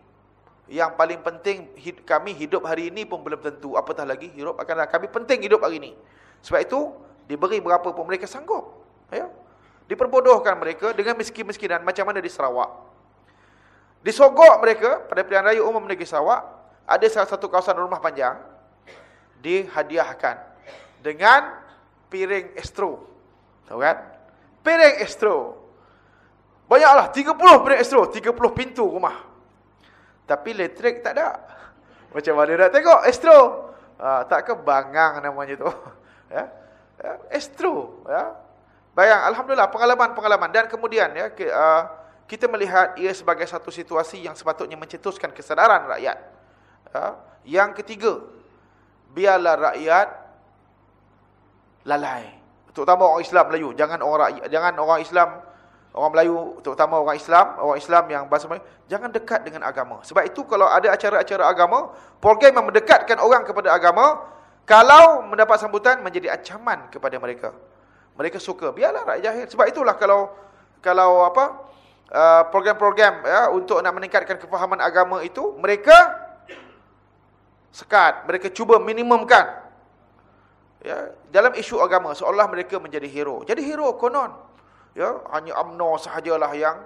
yang paling penting kami hidup hari ini pun belum tentu apatah lagi hidup akan. Kami penting hidup hari ini. Sebab itu diberi berapa pun mereka sanggup. Ya. Diperbodohkan mereka dengan miskin-miskinan macam mana di Sarawak. Disogok mereka pada pilihan raya umum negeri Sarawak, ada salah satu kawasan rumah panjang dihadiahkan dengan piring estro. Tahu kan? Piring estro. Banyaklah, 30 piring estro, 30 pintu rumah. Tapi elektrik tak ada. Macam mana nak tengok estro? Ha, tak ke bangang namanya tu. ya. ya estro, ya. Bayang alhamdulillah pengalaman-pengalaman dan kemudian ya ke, uh, kita melihat ia sebagai satu situasi yang sepatutnya mencetuskan kesedaran rakyat. Ya. Yang ketiga, biarlah rakyat lalai terutama orang Islam Melayu. Jangan orang jangan orang Islam orang Melayu terutama orang Islam orang Islam yang bahasa Melayu jangan dekat dengan agama. Sebab itu kalau ada acara-acara agama program yang mendekatkan orang kepada agama kalau mendapat sambutan menjadi ancaman kepada mereka. Mereka suka. Biarlah rakyat jahil. Sebab itulah kalau kalau apa uh, program-program uh, ya untuk nak meningkatkan kefahaman agama itu mereka sekat. Mereka cuba minimumkan ya dalam isu agama seolah mereka menjadi hero. Jadi hero konon. Ya hanya amno sahajalah yang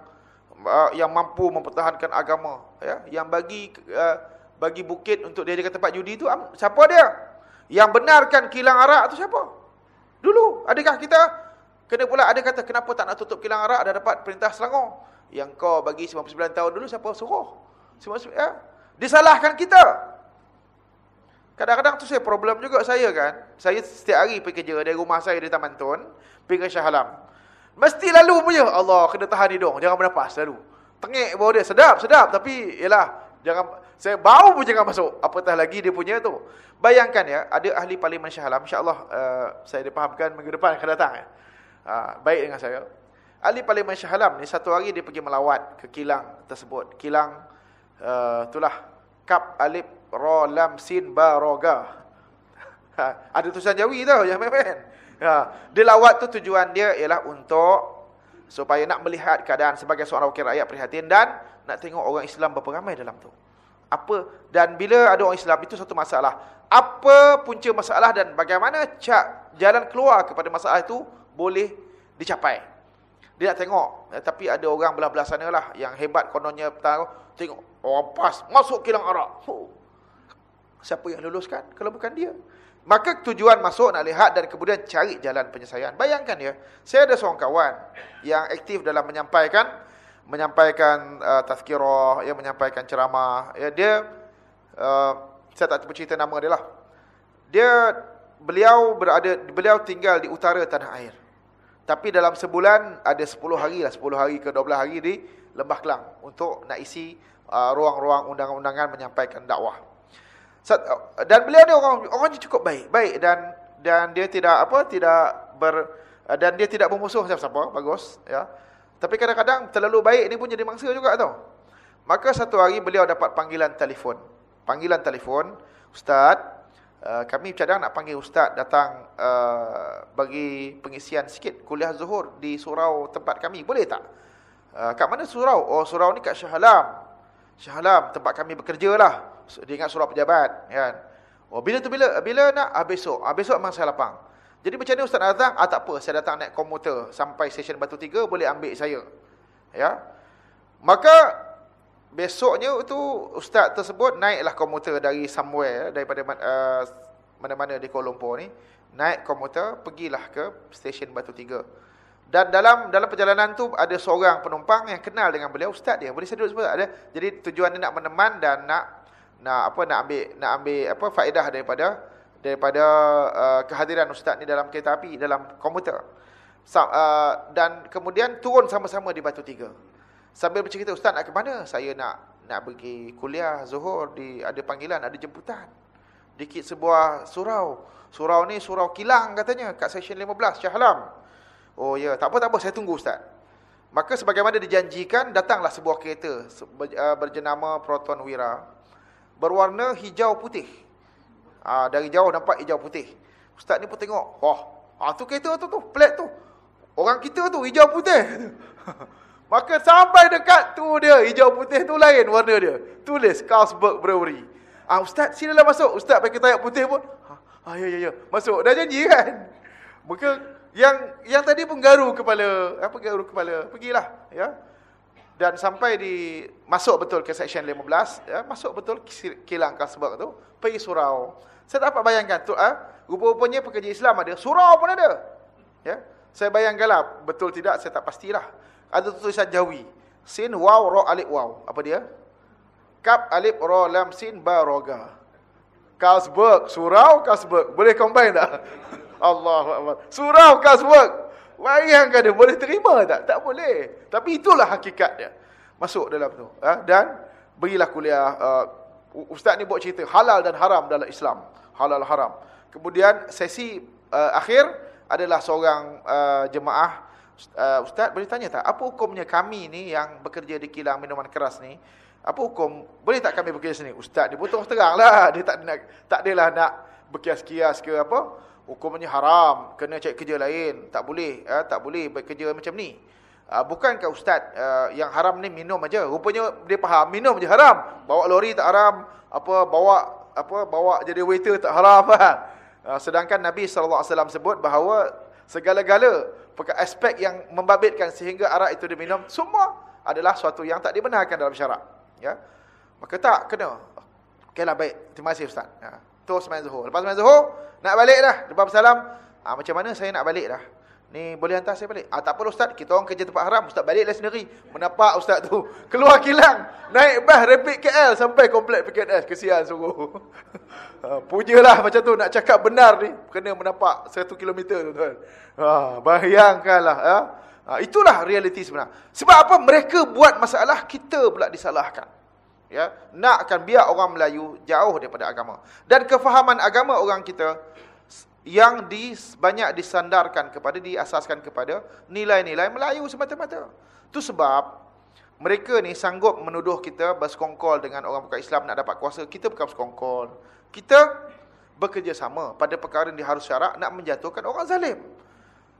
uh, yang mampu mempertahankan agama. Ya yang bagi uh, bagi bukit untuk dia kata tempat judi itu siapa dia? Yang benarkan kilang arak itu siapa? Dulu adakah kita? Kena pula ada kata kenapa tak nak tutup kilang arak? Dah dapat perintah Selangor. Yang kau bagi 99 tahun dulu siapa suruh? 99 ya? Disalahkan kita Kadang-kadang tu saya problem juga saya kan. Saya setiap hari pergi kerja dari rumah saya di Taman Tun, pergi ke Shah Alam. Mesti lalu punya Allah kena tahan hidung, jangan bernafas lalu. Tengik bawah dia sedap sedap tapi ialah Jangan saya bau pun jangan masuk. Apatah lagi dia punya tu. Bayangkan ya, ada ahli parlimen Shah Alam, insya-Allah uh, saya dipahamkan minggu depan akan datang. Uh, baik dengan saya. Ahli parlimen Shah Alam ni satu hari dia pergi melawat ke kilang tersebut. Kilang uh, itulah Kap Alif Ra Lam Sin Ba Roga. Ha, ada tulisan Jawi tau yang main-main. Ha, dia lawat tu tujuan dia ialah untuk supaya nak melihat keadaan sebagai seorang wakil rakyat prihatin dan nak tengok orang Islam berapa ramai dalam tu. Apa dan bila ada orang Islam itu satu masalah. Apa punca masalah dan bagaimana cak jalan keluar kepada masalah itu boleh dicapai. Dia nak tengok eh, tapi ada orang belah-belah sana lah yang hebat kononnya tahu tengok orang pas masuk kilang arak. Oh. Siapa yang luluskan kalau bukan dia? Maka tujuan masuk nak lihat dan kemudian cari jalan penyelesaian. Bayangkan ya, saya ada seorang kawan yang aktif dalam menyampaikan menyampaikan uh, tazkirah, ya menyampaikan ceramah. Ya dia uh, saya tak cerita nama dia lah. Dia beliau berada beliau tinggal di utara tanah air. Tapi dalam sebulan ada 10 hari lah, 10 hari ke 12 hari di Lembah Kelang untuk nak isi uh, ruang-ruang uh, undangan-undangan menyampaikan dakwah. Dan beliau ni orang orang cukup baik, baik dan dan dia tidak apa tidak ber dan dia tidak bermusuh siapa-siapa, bagus ya. Tapi kadang-kadang terlalu baik ni pun jadi mangsa juga tau. Maka satu hari beliau dapat panggilan telefon. Panggilan telefon, Ustaz, uh, kami cadang nak panggil Ustaz datang uh, bagi pengisian sikit kuliah zuhur di surau tempat kami. Boleh tak? Uh, kat mana surau? Oh, surau ni kat Shah Alam. Shah Alam, tempat kami bekerja lah. Dia ingat surau pejabat. Kan? Oh, bila tu bila? Bila nak? Ah, besok. Ah, besok memang saya lapang. Jadi macam ni ustaz datang, ah tak apa, saya datang naik komuter sampai stesen Batu Tiga boleh ambil saya. Ya. Maka besoknya itu ustaz tersebut naiklah komuter dari somewhere daripada uh, mana-mana di Kuala Lumpur ni, naik komuter pergilah ke stesen Batu Tiga. Dan dalam dalam perjalanan tu ada seorang penumpang yang kenal dengan beliau ustaz dia. Boleh saya duduk sebentar ada. Jadi tujuan dia nak meneman dan nak nak apa nak ambil nak ambil apa faedah daripada daripada uh, kehadiran ustaz ni dalam kereta api dalam komputer. Uh, dan kemudian turun sama-sama di Batu Tiga. Sambil bercerita ustaz nak ke mana? Saya nak nak pergi kuliah zuhur di ada panggilan ada jemputan. Dikit sebuah surau. Surau ni surau kilang katanya kat section 15 Shah Alam. Oh ya tak apa tak apa saya tunggu ustaz. Maka sebagaimana dijanjikan datanglah sebuah kereta uh, berjenama Proton Wira berwarna hijau putih Ha, dari jauh nampak hijau putih. Ustaz ni pun tengok. Wah, ha, tu kereta tu tu, plat tu. Orang kita tu hijau putih. Maka sampai dekat tu dia, hijau putih tu lain warna dia. Tulis Carlsberg Brewery. Ah ha, ustaz silalah masuk. Ustaz pakai tayak putih pun. Ha, ya ya ya, masuk. Dah janji kan? Maka yang yang tadi pun garu kepala, apa garu kepala. Pergilah, ya. Dan sampai di masuk betul ke section 15, ya, masuk betul kilang Carlsberg tu, pergi surau. Saya dapat bayangkan tu ah, rupa-rupanya pekerja Islam ada, surau pun ada. Ya. Saya bayangkanlah betul tidak saya tak pastilah. Ada tulisan Jawi. Sin waw ra alif waw. Apa dia? Kap alif ra lam sin ba roga. Kasberg, surau Kasberg. Boleh combine tak? Allahu akbar. Surau Kasberg. Bayangkan dia boleh terima tak? Tak boleh. Tapi itulah hakikat dia. Masuk dalam tu. Ha? Dan berilah kuliah uh, Ustaz ni buat cerita halal dan haram dalam Islam. Halal haram. Kemudian sesi uh, akhir adalah seorang uh, jemaah uh, Ustaz boleh tanya tak apa hukumnya kami ni yang bekerja di kilang minuman keras ni? Apa hukum? Boleh tak kami bekerja sini? Ustaz dia terang teranglah dia tak nak tak adalah nak berkias-kias ke apa? Hukumnya haram, kena cari kerja lain, tak boleh, uh, tak boleh bekerja macam ni. Uh, bukankah ustaz uh, yang haram ni minum aja? Rupanya dia faham minum je haram. Bawa lori tak haram, apa bawa apa bawa jadi waiter tak haram. Uh, sedangkan Nabi wasallam sebut bahawa segala-gala aspek yang membabitkan sehingga arak itu diminum semua adalah suatu yang tak dibenarkan dalam syarak. Ya. Maka tak kena. Okeylah baik. Terima kasih ustaz. Ya. Tu semain zuhur. Lepas semain zuhur, nak balik dah. Lepas salam, ah, macam mana saya nak balik dah? Ni boleh hantar saya balik. Ah tak perlu ustaz, kita orang kerja tempat haram, ustaz baliklah sendiri. Menapak ustaz tu keluar kilang, naik bas rapid KL sampai komplek PKS. Kesian sungguh. ha, pujalah macam tu nak cakap benar ni, kena menapak 1 km tu tuan. Ha, bayangkanlah ya. Ha, itulah realiti sebenar. Sebab apa? Mereka buat masalah, kita pula disalahkan. Ya, nakkan biar orang Melayu jauh daripada agama. Dan kefahaman agama orang kita yang di, banyak disandarkan kepada, diasaskan kepada nilai-nilai Melayu semata-mata. Itu sebab mereka ni sanggup menuduh kita bersekongkol dengan orang bukan Islam nak dapat kuasa. Kita bukan bersekongkol. Kita bekerjasama pada perkara yang diharus syarak nak menjatuhkan orang zalim.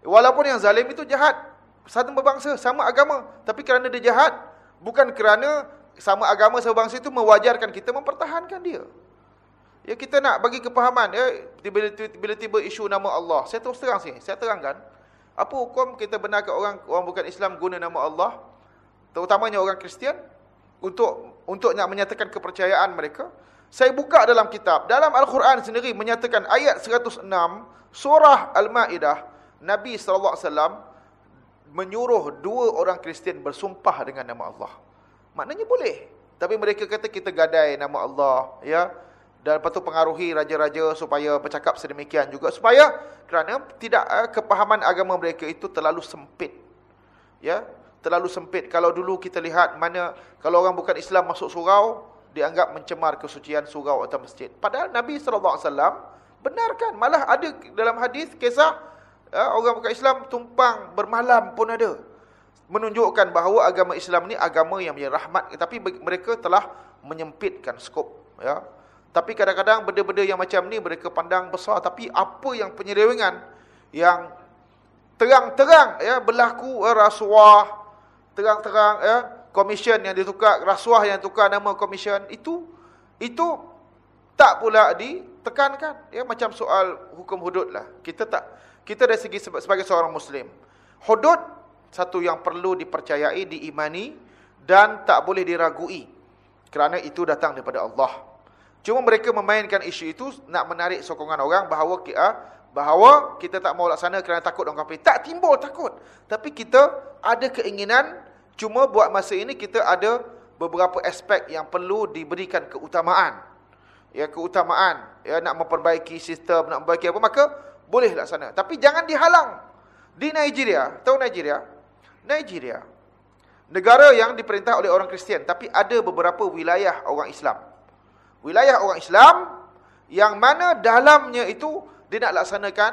Walaupun yang zalim itu jahat. Satu berbangsa, sama agama. Tapi kerana dia jahat, bukan kerana sama agama, sama bangsa itu mewajarkan kita mempertahankan dia. Ya kita nak bagi kepahaman ya bila tiba isu nama Allah. Saya terus terang sini, saya terangkan apa hukum kita benarkan orang orang bukan Islam guna nama Allah terutamanya orang Kristian untuk untuk nak menyatakan kepercayaan mereka. Saya buka dalam kitab, dalam Al-Quran sendiri menyatakan ayat 106 surah Al-Maidah Nabi sallallahu alaihi wasallam menyuruh dua orang Kristian bersumpah dengan nama Allah. Maknanya boleh. Tapi mereka kata kita gadai nama Allah, ya. Dan lepas tu pengaruhi raja-raja supaya bercakap sedemikian juga supaya kerana tidak eh, kepahaman agama mereka itu terlalu sempit. Ya, terlalu sempit. Kalau dulu kita lihat mana kalau orang bukan Islam masuk surau, dianggap mencemar kesucian surau atau masjid. Padahal Nabi wasallam benarkan. Malah ada dalam hadis kisah ya, orang bukan Islam tumpang bermalam pun ada menunjukkan bahawa agama Islam ni agama yang punya rahmat. Tapi mereka telah menyempitkan skop ya. Tapi kadang-kadang benda-benda yang macam ni mereka pandang besar. Tapi apa yang penyelewengan yang terang-terang ya berlaku ya, rasuah terang-terang ya komisen yang ditukar rasuah yang tukar nama komisen itu itu tak pula ditekankan ya. Macam soal hukum hudud lah. Kita tak kita dari segi sebagai seorang muslim hudud satu yang perlu dipercayai, diimani dan tak boleh diragui. Kerana itu datang daripada Allah. Cuma mereka memainkan isu itu nak menarik sokongan orang bahawa kita bahawa kita tak mau laksana kerana takut orang kafir. Tak timbul takut. Tapi kita ada keinginan cuma buat masa ini kita ada beberapa aspek yang perlu diberikan keutamaan. Ya keutamaan, ya nak memperbaiki sistem, nak memperbaiki apa maka boleh laksana. Tapi jangan dihalang. Di Nigeria, tahu Nigeria? Nigeria. Negara yang diperintah oleh orang Kristian. Tapi ada beberapa wilayah orang Islam. Wilayah orang Islam yang mana dalamnya itu dia nak laksanakan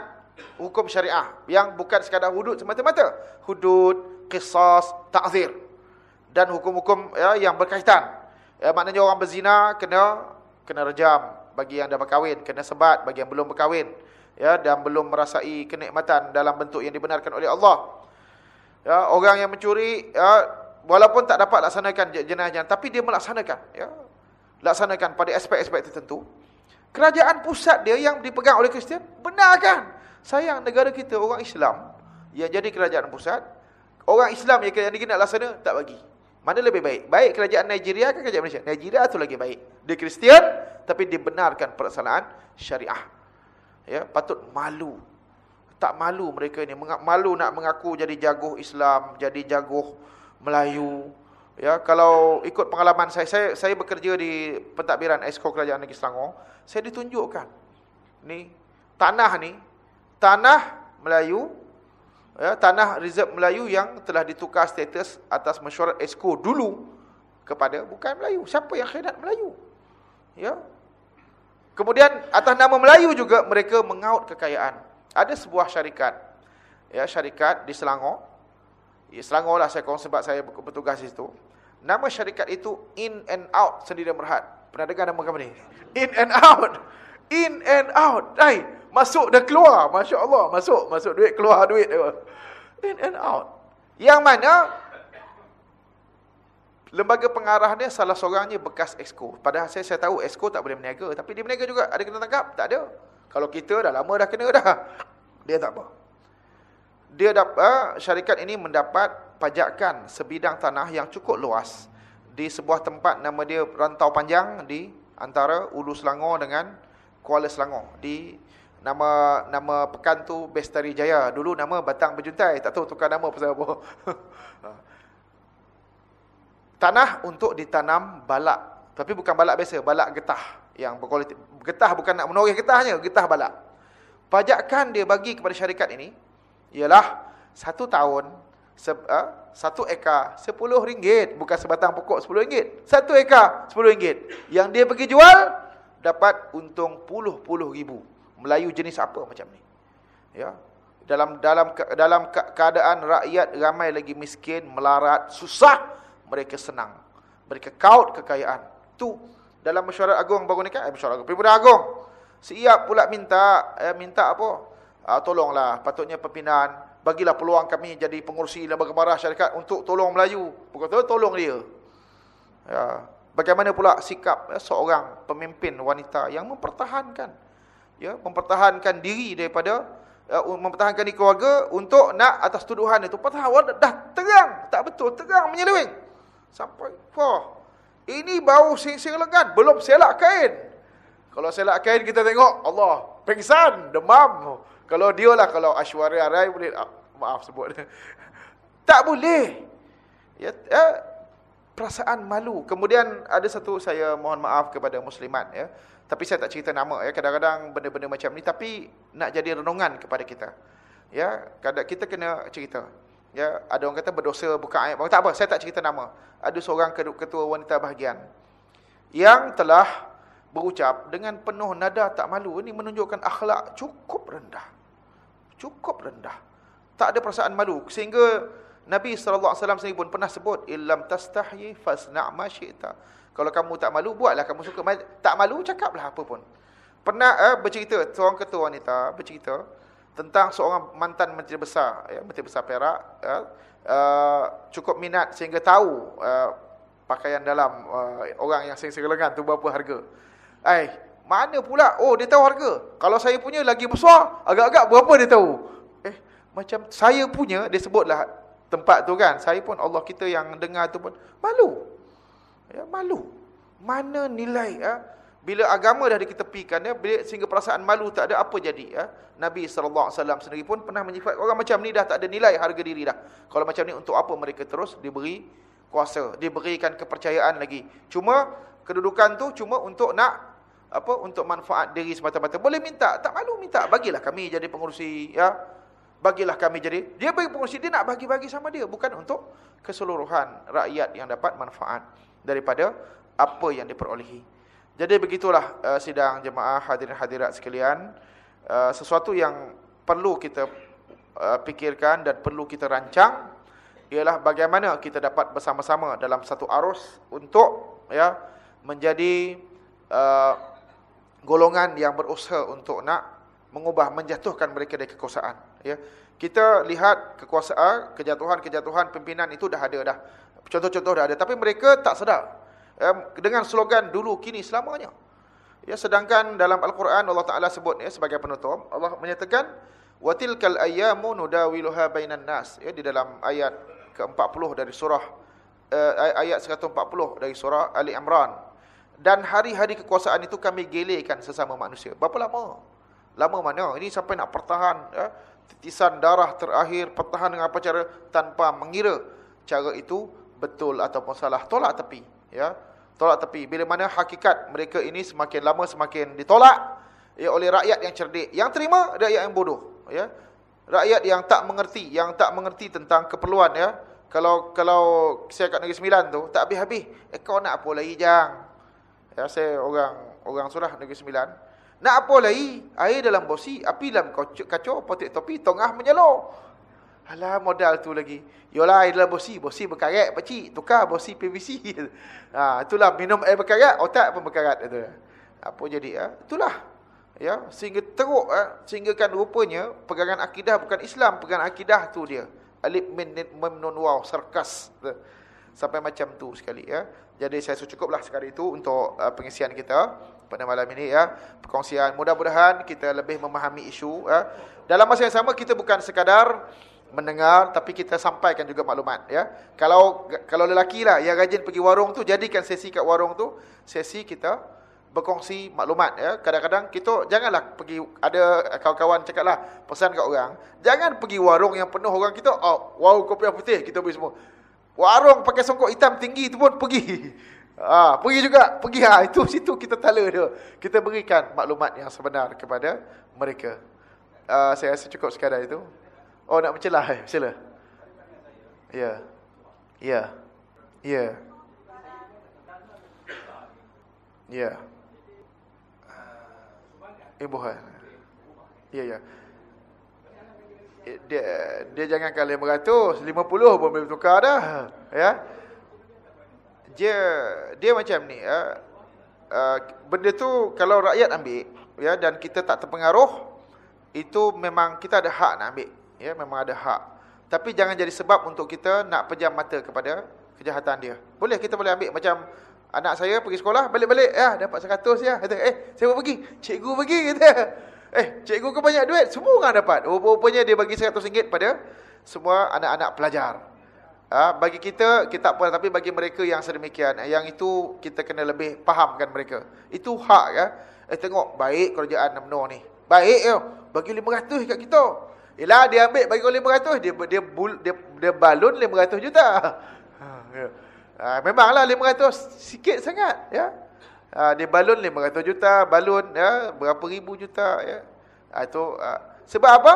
hukum syariah. Yang bukan sekadar hudud semata-mata. Hudud, kisas, ta'zir. Dan hukum-hukum ya, yang berkaitan. Ya, maknanya orang berzina kena kena rejam bagi yang dah berkahwin. Kena sebat bagi yang belum berkahwin. Ya, dan belum merasai kenikmatan dalam bentuk yang dibenarkan oleh Allah. Ya, orang yang mencuri ya, walaupun tak dapat laksanakan jenayah tapi dia melaksanakan ya. Laksanakan pada aspek-aspek tertentu. Kerajaan pusat dia yang dipegang oleh Kristian benarkan. Sayang negara kita orang Islam yang jadi kerajaan pusat, orang Islam yang kerajaan nak laksana tak bagi. Mana lebih baik? Baik kerajaan Nigeria ke kerajaan Malaysia? Nigeria tu lagi baik. Dia Kristian tapi dibenarkan perasaan syariah. Ya, patut malu tak malu mereka ini malu nak mengaku jadi jaguh Islam jadi jaguh Melayu. Ya kalau ikut pengalaman saya saya saya bekerja di pentadbiran Esko Kerajaan Negeri Selangor saya ditunjukkan ni tanah ni tanah Melayu ya tanah reserve Melayu yang telah ditukar status atas mesyuarat Esko dulu kepada bukan Melayu siapa yang khianat Melayu? Ya. Kemudian atas nama Melayu juga mereka mengaut kekayaan ada sebuah syarikat ya syarikat di Selangor ya, Selangor lah saya sebab saya bertugas di situ nama syarikat itu in and out sendiri merhat pernah dengar nama kamu ni in and out in and out hai masuk dan keluar masya-Allah masuk masuk duit keluar duit in and out yang mana Lembaga pengarah dia salah seorangnya bekas Exco. Padahal saya, saya tahu Exco tak boleh berniaga. Tapi dia berniaga juga. Ada kena tangkap? Tak ada. Kalau kita dah lama dah kena dah. Dia tak apa. Dia dapat syarikat ini mendapat pajakan sebidang tanah yang cukup luas di sebuah tempat nama dia Rantau Panjang di antara Ulu Selangor dengan Kuala Selangor di nama nama pekan tu Bestari Jaya. Dulu nama Batang Berjuntai, tak tahu tukar nama pasal apa. tanah untuk ditanam balak, tapi bukan balak biasa, balak getah yang berkualiti. Getah bukan nak menoreh getahnya, getah balak. Pajakan dia bagi kepada syarikat ini ialah satu tahun se uh, Satu ekar sepuluh ringgit. Bukan sebatang pokok sepuluh ringgit. Satu ekar sepuluh ringgit. Yang dia pergi jual, dapat untung puluh-puluh ribu. Melayu jenis apa macam ni? Ya, dalam dalam dalam keadaan rakyat ramai lagi miskin, melarat, susah, mereka senang. Mereka kaut kekayaan. Tu dalam mesyuarat agung baru ni kan, eh, mesyuarat agung, peribadi agung. Siap pula minta, eh, minta apa? Ah, tolonglah, patutnya perpindahan, bagilah peluang kami jadi pengurusi lembaga marah syarikat untuk tolong Melayu. Bukan tu, tolong dia. Ya. Bagaimana pula sikap ya, seorang pemimpin wanita yang mempertahankan ya, mempertahankan diri daripada uh, mempertahankan di keluarga untuk nak atas tuduhan itu. Padahal dah terang, tak betul, terang menyeleweng. Sampai, wah, ini bau sing-sing lengan, belum selak kain. Kalau selak kain kita tengok, Allah, pengsan, demam. Kalau dia lah, kalau Ashwarya Rai boleh, ah, maaf sebut. tak boleh. Ya, ya, perasaan malu. Kemudian ada satu saya mohon maaf kepada muslimat ya. Tapi saya tak cerita nama ya. Kadang-kadang benda-benda macam ni tapi nak jadi renungan kepada kita. Ya, kadang kita kena cerita. Ya, ada orang kata berdosa buka ayat. Tak apa, saya tak cerita nama. Ada seorang ketua wanita bahagian yang telah berucap dengan penuh nada tak malu. Ini menunjukkan akhlak cukup rendah. Cukup rendah. Tak ada perasaan malu sehingga Nabi SAW sendiri pun pernah sebut illam tastahyi fasna' ma syi'ta. Kalau kamu tak malu, buatlah kamu suka. Tak malu, cakaplah apa pun. Pernah eh, bercerita, seorang ketua wanita bercerita tentang seorang mantan menteri besar, ya, menteri besar Perak, ya, uh, cukup minat sehingga tahu uh, pakaian dalam uh, orang yang sering-sering lengan tu berapa harga. Eh, mana pula? Oh, dia tahu harga. Kalau saya punya lagi besar, agak-agak berapa dia tahu? Eh, macam saya punya, dia sebutlah tempat tu kan. Saya pun Allah kita yang dengar tu pun malu. Ya, malu. Mana nilai ya? Bila agama dah diketepikan ya, bila, sehingga perasaan malu tak ada apa jadi ya. Nabi SAW sendiri pun pernah menyifat orang macam ni dah tak ada nilai harga diri dah. Kalau macam ni untuk apa mereka terus diberi kuasa, diberikan kepercayaan lagi. Cuma kedudukan tu cuma untuk nak apa untuk manfaat diri semata-mata. Boleh minta, tak malu minta. Bagilah kami jadi pengurusi ya. Bagilah kami jadi. Dia bagi pengurusi dia nak bagi-bagi sama dia bukan untuk keseluruhan rakyat yang dapat manfaat daripada apa yang diperolehi. Jadi begitulah uh, sidang jemaah hadirin hadirat sekalian, uh, sesuatu yang perlu kita uh, pikirkan dan perlu kita rancang ialah bagaimana kita dapat bersama-sama dalam satu arus untuk ya menjadi uh, golongan yang berusaha untuk nak mengubah menjatuhkan mereka dari kekuasaan ya kita lihat kekuasaan kejatuhan-kejatuhan pimpinan itu dah ada dah Contoh-contoh dah ada. Tapi mereka tak sedar dengan slogan dulu kini selamanya. Ya sedangkan dalam al-Quran Allah Taala sebut ya sebagai penutup Allah menyatakan wa tilkal ayyamu nudawiluha bainan nas ya di dalam ayat ke-40 dari surah uh, ayat 140 dari surah Ali Imran dan hari-hari kekuasaan itu kami gelekan sesama manusia. Berapa lama? Lama mana? Ini sampai nak pertahan ya titisan darah terakhir pertahan dengan apa cara tanpa mengira cara itu betul ataupun salah tolak tepi ya tolak tepi. Bila mana hakikat mereka ini semakin lama semakin ditolak ya oleh rakyat yang cerdik. Yang terima rakyat yang bodoh ya. Rakyat yang tak mengerti yang tak mengerti tentang keperluan ya. Kalau kalau saya kat negeri sembilan tu tak habis-habis. Eh kau nak apa lagi jang? Ya saya orang orang surah negeri sembilan. Nak apa lagi? Air dalam bosi api dalam kacau, potek topi tengah menyelor Alah modal tu lagi. Yolah air dalam bosi. Bosi berkarat pakcik. Tukar bosi PVC. ha, itulah minum air berkarat. Otak pun berkarat. Itu. Apa jadi? Ha? Itulah. Ya, Sehingga teruk. Ha? Sehingga kan rupanya pegangan akidah bukan Islam. Pegangan akidah tu dia. Alip min mim nun waw. Sarkas. Sampai macam tu sekali. Ya. Jadi saya cukuplah sekali itu untuk uh, pengisian kita pada malam ini ya. Perkongsian mudah-mudahan kita lebih memahami isu ya. Dalam masa yang sama kita bukan sekadar mendengar tapi kita sampaikan juga maklumat ya. Kalau kalau lelaki lah yang rajin pergi warung tu jadikan sesi kat warung tu sesi kita berkongsi maklumat ya. Kadang-kadang kita janganlah pergi ada kawan-kawan cakaplah pesan kat orang, jangan pergi warung yang penuh orang kita oh wow kopi putih kita beli semua. Warung pakai songkok hitam tinggi tu pun pergi. Ah, ha, pergi juga, pergi ha itu situ kita tala dia. Kita berikan maklumat yang sebenar kepada mereka. Uh, saya rasa cukup sekadar itu. Oh nak mencelah eh, sila. Ya. Ya. Ya. Ya. Ibu ha. Ya ya. Dia dia jangan kali 500, 50 pun boleh tukar dah. Ya. Dia dia macam ni ya. Uh, benda tu kalau rakyat ambil ya dan kita tak terpengaruh itu memang kita ada hak nak ambil ya memang ada hak. Tapi jangan jadi sebab untuk kita nak pejam mata kepada kejahatan dia. Boleh kita boleh ambil macam anak saya pergi sekolah balik-balik ya dapat 100 ya. Kata eh saya pergi. Cikgu pergi kata. Eh cikgu ke banyak duit. Semua orang dapat. Rupanya dia bagi 100 ringgit pada semua anak-anak pelajar. Ha, bagi kita kita apa tapi bagi mereka yang sedemikian yang itu kita kena lebih fahamkan mereka. Itu hak ya. Eh tengok baik kerajaan UMNO ni. Baik yo bagi 500 kat kita Yalah dia ambil bagi kau 500 dia dia dia, dia balun 500 juta. Ha, ya. ha, memanglah 500 sikit sangat ya. Ha, dia balun 500 juta, balun ya berapa ribu juta ya. Ha, itu ha, sebab apa?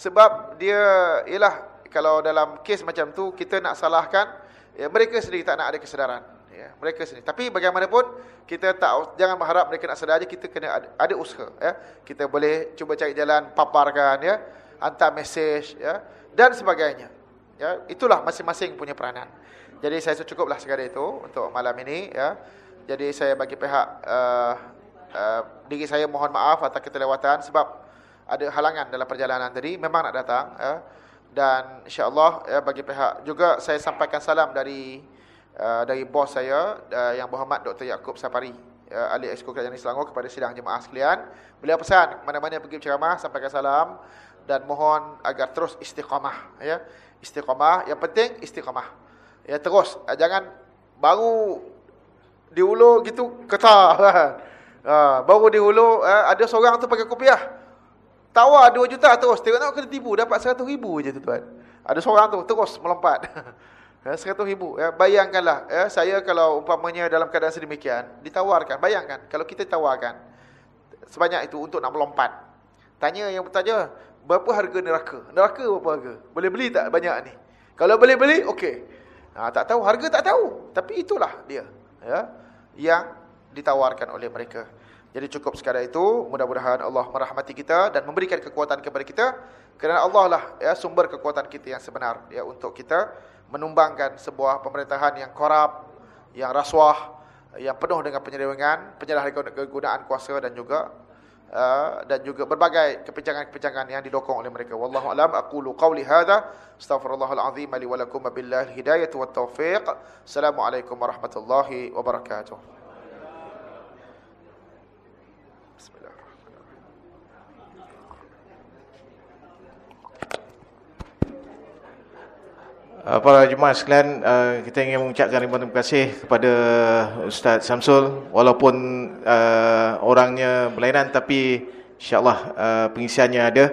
Sebab dia ialah kalau dalam kes macam tu kita nak salahkan ya, mereka sendiri tak nak ada kesedaran ya, mereka sendiri. Tapi bagaimanapun kita tak jangan berharap mereka nak sedar aja kita kena ada, ada usaha ya. Kita boleh cuba cari jalan paparkan ya, hantar mesej ya dan sebagainya. Ya, itulah masing-masing punya peranan. Jadi saya cukuplah sekadar itu untuk malam ini ya. Jadi saya bagi pihak uh, uh, diri saya mohon maaf atas keterlewatan sebab ada halangan dalam perjalanan tadi memang nak datang ya. Dan insya-Allah ya bagi pihak juga saya sampaikan salam dari Uh, dari bos saya uh, yang berhormat Dr. Yaakob Safari uh, ahli exco kerajaan Selangor kepada sidang jemaah sekalian beliau pesan mana-mana pergi berceramah sampaikan salam dan mohon agar terus istiqamah ya istiqamah yang penting istiqamah ya terus uh, jangan baru di hulu gitu ketar uh, baru di hulu uh, ada seorang tu pakai kopiah tawar 2 juta terus tengok kena tipu dapat 100 ribu je tu tuan ada seorang tu terus melompat Ya, 100 ribu. Ya, bayangkanlah, ya, saya kalau umpamanya dalam keadaan sedemikian, ditawarkan. Bayangkan, kalau kita tawarkan sebanyak itu untuk nak melompat. Tanya yang bertanya, berapa harga neraka? Neraka berapa harga? Boleh beli tak banyak ni? Kalau boleh beli, okey. Ha, tak tahu, harga tak tahu. Tapi itulah dia. Ya, yang ditawarkan oleh mereka. Jadi cukup sekadar itu. Mudah-mudahan Allah merahmati kita dan memberikan kekuatan kepada kita. Kerana Allah lah ya, sumber kekuatan kita yang sebenar ya, untuk kita menumbangkan sebuah pemerintahan yang korup, yang rasuah, yang penuh dengan penyelewengan, penyalahgunaan kuasa dan juga uh, dan juga berbagai kepincangan-kepincangan yang didokong oleh mereka. Wallahu alam aqulu qawli hadza astaghfirullahal azim li wa lakum billahi hidayah wat taufiq. Assalamualaikum warahmatullahi wabarakatuh. Para jemaah sekalian, uh, kita ingin mengucapkan ribuan terima kasih kepada Ustaz Samsul walaupun uh, orangnya berlainan tapi insya-Allah uh, pengisiannya ada.